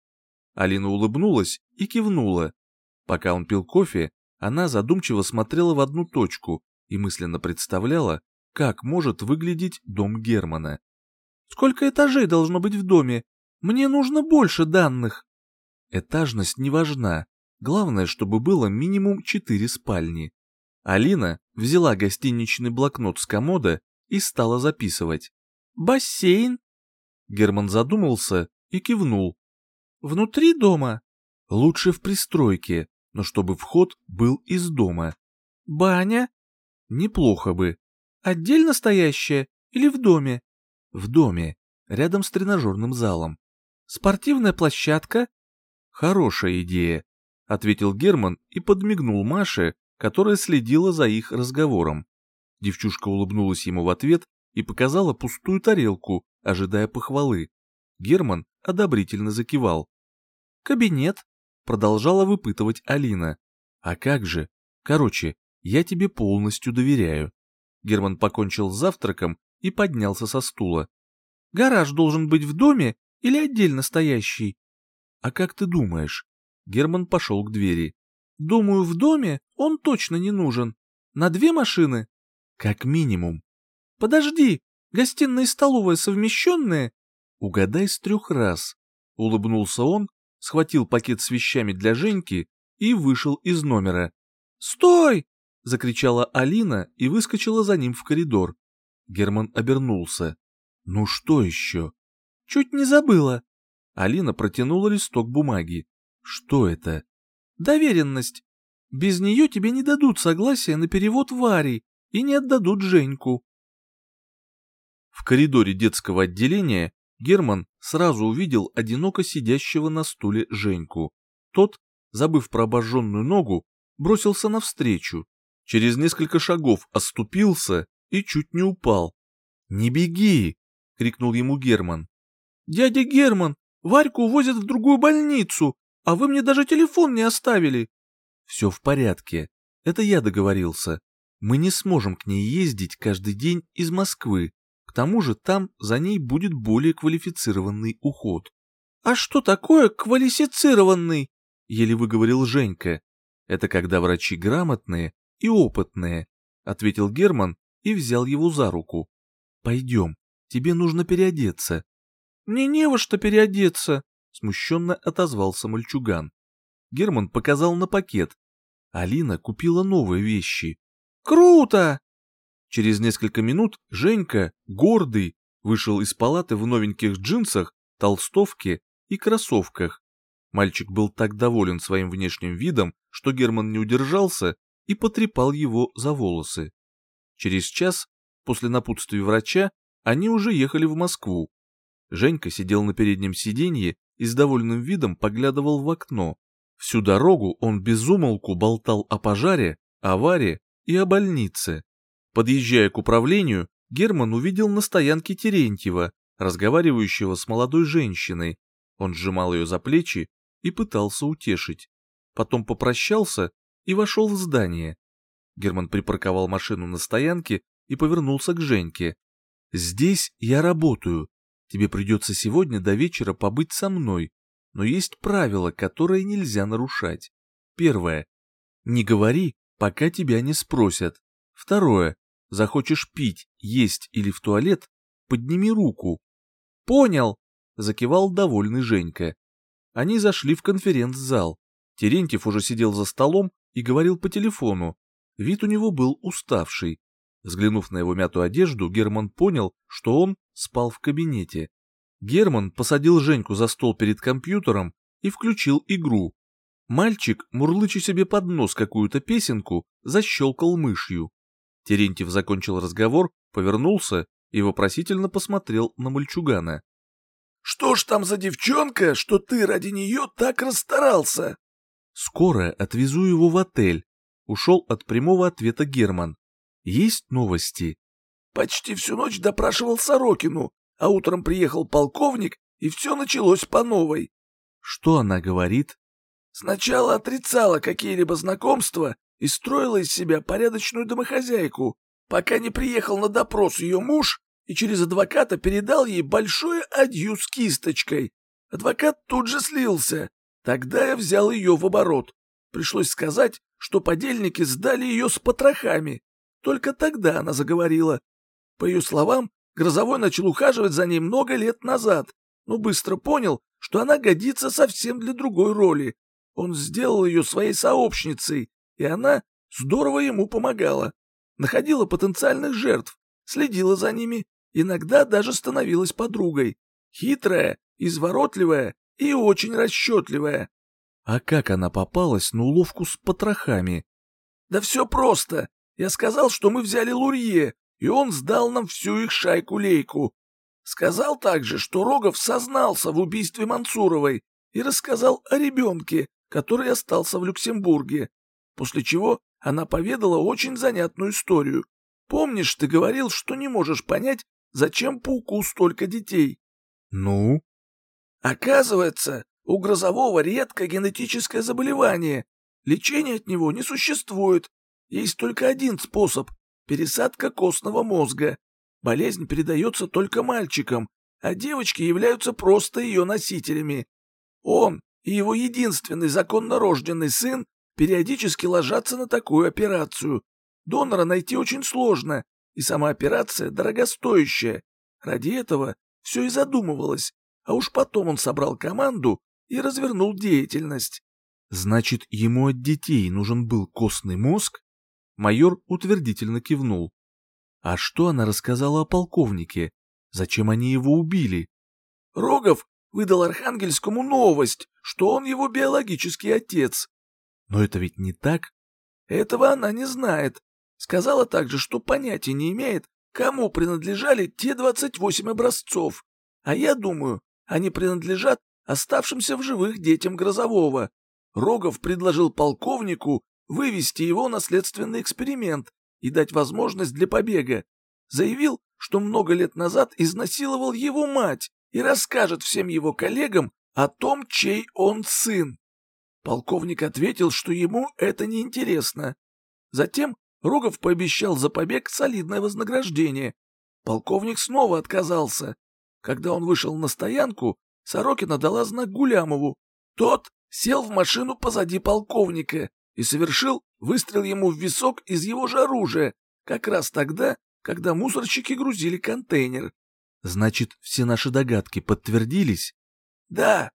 Алина улыбнулась и кивнула. Пока он пил кофе, она задумчиво смотрела в одну точку и мысленно представляла, как может выглядеть дом Германа. «Сколько этажей должно быть в доме? Мне нужно больше данных». Этажность не важна. Главное, чтобы было минимум четыре спальни. Алина взяла гостиничный блокнот с комода и стала записывать. «Бассейн?» Герман задумался и кивнул. «Внутри дома?» «Лучше в пристройке, но чтобы вход был из дома». «Баня?» «Неплохо бы». «Отдельно стоящая или в доме?» «В доме, рядом с тренажерным залом». «Спортивная площадка?» «Хорошая идея», — ответил Герман и подмигнул Маше, которая следила за их разговором. Девчушка улыбнулась ему в ответ и показала пустую тарелку, ожидая похвалы. Герман одобрительно закивал. «Кабинет?» — продолжала выпытывать Алина. «А как же? Короче, я тебе полностью доверяю». Герман покончил с завтраком и поднялся со стула. «Гараж должен быть в доме или отдельно стоящий?» «А как ты думаешь?» Герман пошел к двери. «Думаю, в доме он точно не нужен. На две машины?» «Как минимум. Подожди, гостиная и столовая совмещенные? Угадай с трех раз. Улыбнулся он, схватил пакет с вещами для Женьки и вышел из номера. «Стой!» — закричала Алина и выскочила за ним в коридор. Герман обернулся. «Ну что еще?» «Чуть не забыла». Алина протянула листок бумаги. «Что это?» «Доверенность. Без нее тебе не дадут согласия на перевод Вари и не отдадут Женьку. В коридоре детского отделения Герман сразу увидел одиноко сидящего на стуле Женьку. Тот, забыв про обожженную ногу, бросился навстречу. Через несколько шагов оступился и чуть не упал. «Не беги!» — крикнул ему Герман. «Дядя Герман, Варьку увозят в другую больницу, а вы мне даже телефон не оставили!» «Все в порядке. Это я договорился. Мы не сможем к ней ездить каждый день из Москвы тому же там за ней будет более квалифицированный уход. «А что такое квалифицированный?» — еле выговорил Женька. «Это когда врачи грамотные и опытные», — ответил Герман и взял его за руку. «Пойдем, тебе нужно переодеться». «Мне не во что переодеться», — смущенно отозвался мальчуган. Герман показал на пакет. Алина купила новые вещи. «Круто!» Через несколько минут Женька, гордый, вышел из палаты в новеньких джинсах, толстовке и кроссовках. Мальчик был так доволен своим внешним видом, что Герман не удержался и потрепал его за волосы. Через час, после напутствия врача, они уже ехали в Москву. Женька сидел на переднем сиденье и с довольным видом поглядывал в окно. Всю дорогу он безумолку болтал о пожаре, аварии и о больнице. Подъезжая к управлению, Герман увидел на стоянке Терентьева, разговаривающего с молодой женщиной. Он сжимал ее за плечи и пытался утешить. Потом попрощался и вошел в здание. Герман припарковал машину на стоянке и повернулся к Женьке. «Здесь я работаю. Тебе придется сегодня до вечера побыть со мной, но есть правила, которые нельзя нарушать. Первое. Не говори, пока тебя не спросят. Второе. Захочешь пить, есть или в туалет, подними руку. Понял, закивал довольный Женька. Они зашли в конференц-зал. Терентьев уже сидел за столом и говорил по телефону. Вид у него был уставший. Взглянув на его мятую одежду, Герман понял, что он спал в кабинете. Герман посадил Женьку за стол перед компьютером и включил игру. Мальчик, мурлыча себе под нос какую-то песенку, защелкал мышью. Терентьев закончил разговор, повернулся и вопросительно посмотрел на мальчугана. «Что ж там за девчонка, что ты ради нее так расстарался?» «Скоро отвезу его в отель», — ушел от прямого ответа Герман. «Есть новости?» «Почти всю ночь допрашивал Сорокину, а утром приехал полковник, и все началось по новой». «Что она говорит?» «Сначала отрицала какие-либо знакомства и строила из себя порядочную домохозяйку, пока не приехал на допрос ее муж и через адвоката передал ей большое адью с кисточкой. Адвокат тут же слился. Тогда я взял ее в оборот. Пришлось сказать, что подельники сдали ее с потрохами. Только тогда она заговорила. По ее словам, Грозовой начал ухаживать за ней много лет назад, но быстро понял, что она годится совсем для другой роли. Он сделал ее своей сообщницей, и она здорово ему помогала. Находила потенциальных жертв, следила за ними, иногда даже становилась подругой. Хитрая, изворотливая и очень расчетливая. А как она попалась на уловку с потрохами? Да все просто. Я сказал, что мы взяли Лурье, и он сдал нам всю их шайку-лейку. Сказал также, что Рогов сознался в убийстве Мансуровой и рассказал о ребенке, который остался в Люксембурге после чего она поведала очень занятную историю. Помнишь, ты говорил, что не можешь понять, зачем пауку столько детей? Ну? Оказывается, у грозового редкое генетическое заболевание. Лечения от него не существует. Есть только один способ – пересадка костного мозга. Болезнь передается только мальчикам, а девочки являются просто ее носителями. Он и его единственный законно рожденный сын периодически ложатся на такую операцию. Донора найти очень сложно, и сама операция дорогостоящая. Ради этого все и задумывалось, а уж потом он собрал команду и развернул деятельность. Значит, ему от детей нужен был костный мозг? Майор утвердительно кивнул. А что она рассказала о полковнике? Зачем они его убили? Рогов выдал Архангельскому новость, что он его биологический отец. Но это ведь не так. Этого она не знает. Сказала также, что понятия не имеет, кому принадлежали те 28 образцов. А я думаю, они принадлежат оставшимся в живых детям Грозового. Рогов предложил полковнику вывести его на следственный эксперимент и дать возможность для побега. Заявил, что много лет назад изнасиловал его мать и расскажет всем его коллегам о том, чей он сын. Полковник ответил, что ему это не интересно. Затем Рогов пообещал за побег солидное вознаграждение. Полковник снова отказался. Когда он вышел на стоянку, Сорокина дала знак Гулямову. Тот сел в машину позади полковника и совершил выстрел ему в висок из его же оружия, как раз тогда, когда мусорщики грузили контейнер. Значит, все наши догадки подтвердились? Да.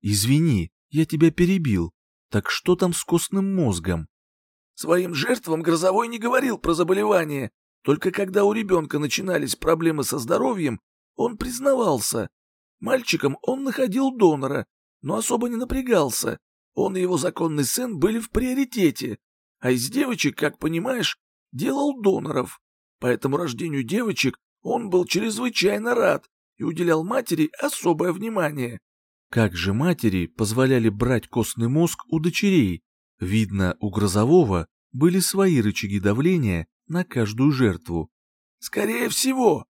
Извини, я тебя перебил. Так что там с костным мозгом? Своим жертвам Грозовой не говорил про заболевание. Только когда у ребенка начинались проблемы со здоровьем, он признавался. Мальчиком он находил донора, но особо не напрягался. Он и его законный сын были в приоритете. А из девочек, как понимаешь, делал доноров. Поэтому рождению девочек он был чрезвычайно рад и уделял матери особое внимание. Как же матери позволяли брать костный мозг у дочерей? Видно, у Грозового были свои рычаги давления на каждую жертву. Скорее всего.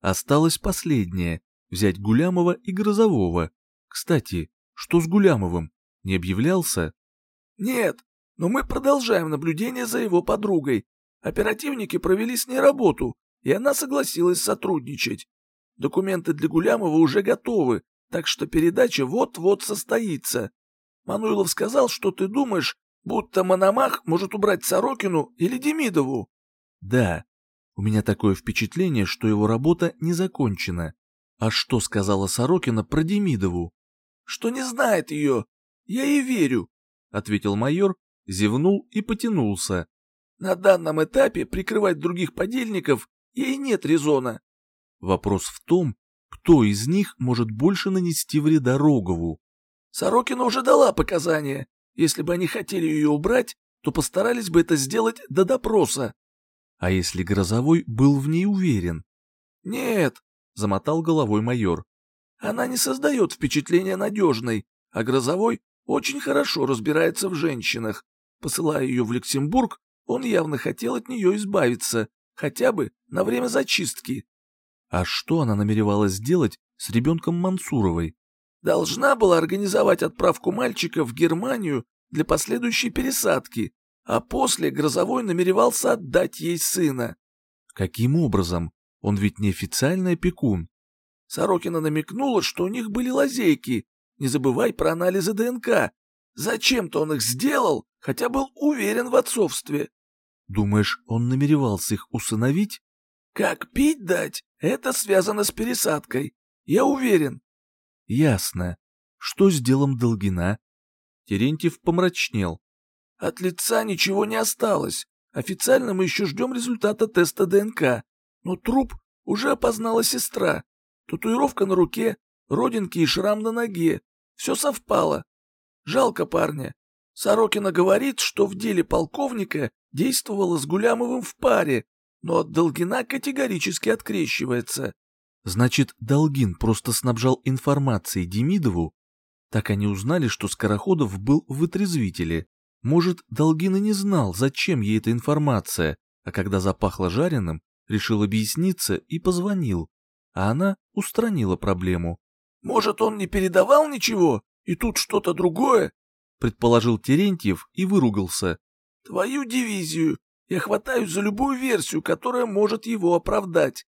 Осталось последнее — взять Гулямова и Грозового. Кстати, что с Гулямовым? Не объявлялся? Нет, но мы продолжаем наблюдение за его подругой. Оперативники провели с ней работу, и она согласилась сотрудничать. Документы для Гулямова уже готовы, так что передача вот-вот состоится. Мануилов сказал, что ты думаешь, будто Мономах может убрать Сорокину или Демидову. Да, у меня такое впечатление, что его работа не закончена. А что сказала Сорокина про Демидову? Что не знает ее. Я ей верю, — ответил майор, зевнул и потянулся. На данном этапе прикрывать других подельников ей нет резона. Вопрос в том, кто из них может больше нанести вреда Рогову. Сорокина уже дала показания. Если бы они хотели ее убрать, то постарались бы это сделать до допроса. А если Грозовой был в ней уверен? Нет, замотал головой майор. Она не создает впечатления надежной, а Грозовой очень хорошо разбирается в женщинах. Посылая ее в Люксембург, он явно хотел от нее избавиться, хотя бы на время зачистки. А что она намеревалась сделать с ребенком Мансуровой? Должна была организовать отправку мальчика в Германию для последующей пересадки, а после Грозовой намеревался отдать ей сына. Каким образом? Он ведь не официальный опекун. Сорокина намекнула, что у них были лазейки. Не забывай про анализы ДНК. Зачем-то он их сделал, хотя был уверен в отцовстве. Думаешь, он намеревался их усыновить? Как пить дать? Это связано с пересадкой. Я уверен. Ясно. Что с делом Долгина? Терентьев помрачнел. От лица ничего не осталось. Официально мы еще ждем результата теста ДНК. Но труп уже опознала сестра. Татуировка на руке, родинки и шрам на ноге. Все совпало. Жалко парня. Сорокина говорит, что в деле полковника действовала с Гулямовым в паре, но от Долгина категорически открещивается. Значит, Долгин просто снабжал информацией Демидову? Так они узнали, что Скороходов был в вытрезвителе. Может, Долгин и не знал, зачем ей эта информация, а когда запахло жареным, решил объясниться и позвонил. А она устранила проблему. «Может, он не передавал ничего, и тут что-то другое?» предположил Терентьев и выругался. «Твою дивизию! Я хватаюсь за любую версию, которая может его оправдать».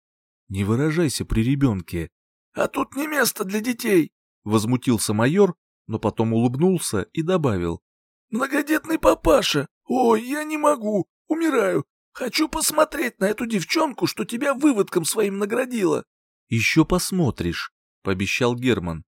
«Не выражайся при ребенке». «А тут не место для детей!» Возмутился майор, но потом улыбнулся и добавил. Многодетный папаша! Ой, я не могу! Умираю! Хочу посмотреть на эту девчонку, что тебя выводком своим наградила!» «Еще посмотришь», — пообещал Герман.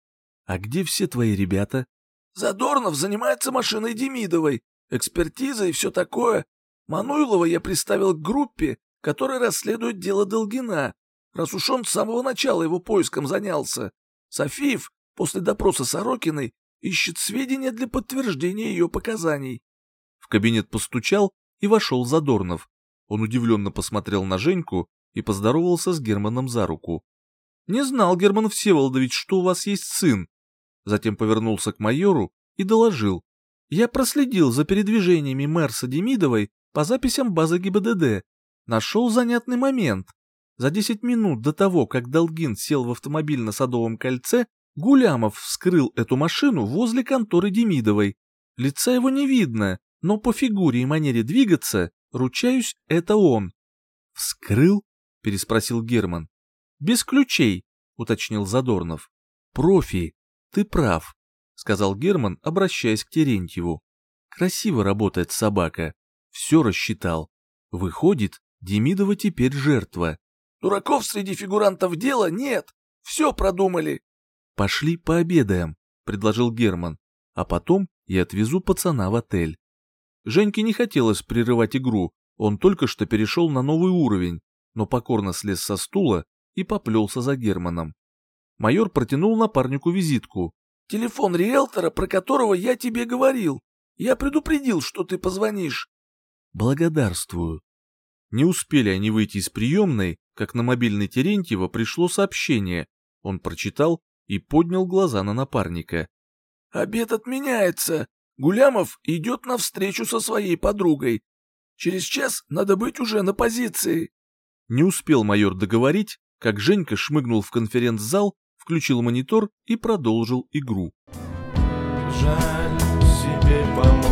«А где все твои ребята?» «Задорнов занимается машиной Демидовой, экспертиза и все такое. Мануилова я приставил к группе, которая расследует дело Долгина, раз уж он с самого начала его поиском занялся. Софиев после допроса Сорокиной ищет сведения для подтверждения ее показаний. В кабинет постучал и вошел Задорнов. Он удивленно посмотрел на Женьку и поздоровался с Германом за руку. «Не знал, Герман Всеволодович, что у вас есть сын». Затем повернулся к майору и доложил. «Я проследил за передвижениями Мерса Демидовой по записям базы ГИБДД. Нашел занятный момент. За десять минут до того, как Долгин сел в автомобиль на Садовом кольце, Гулямов вскрыл эту машину возле конторы Демидовой. Лица его не видно, но по фигуре и манере двигаться, ручаюсь, это он. «Вскрыл?» — переспросил Герман. «Без ключей», — уточнил Задорнов. «Профи, ты прав», — сказал Герман, обращаясь к Терентьеву. «Красиво работает собака. Все рассчитал. Выходит, Демидова теперь жертва». «Дураков среди фигурантов дела нет. Все продумали», «Пошли пообедаем», — предложил Герман, «а потом я отвезу пацана в отель». Женьке не хотелось прерывать игру, он только что перешел на новый уровень, но покорно слез со стула и поплелся за Германом. Майор протянул напарнику визитку. «Телефон риэлтора, про которого я тебе говорил. Я предупредил, что ты позвонишь». «Благодарствую». Не успели они выйти из приемной, как на мобильный Терентьева пришло сообщение. Он прочитал и поднял глаза на напарника. «Обед отменяется. Гулямов идет навстречу со своей подругой. Через час надо быть уже на позиции». Не успел майор договорить, как Женька шмыгнул в конференц-зал, включил монитор и продолжил игру. Жаль себе помочь.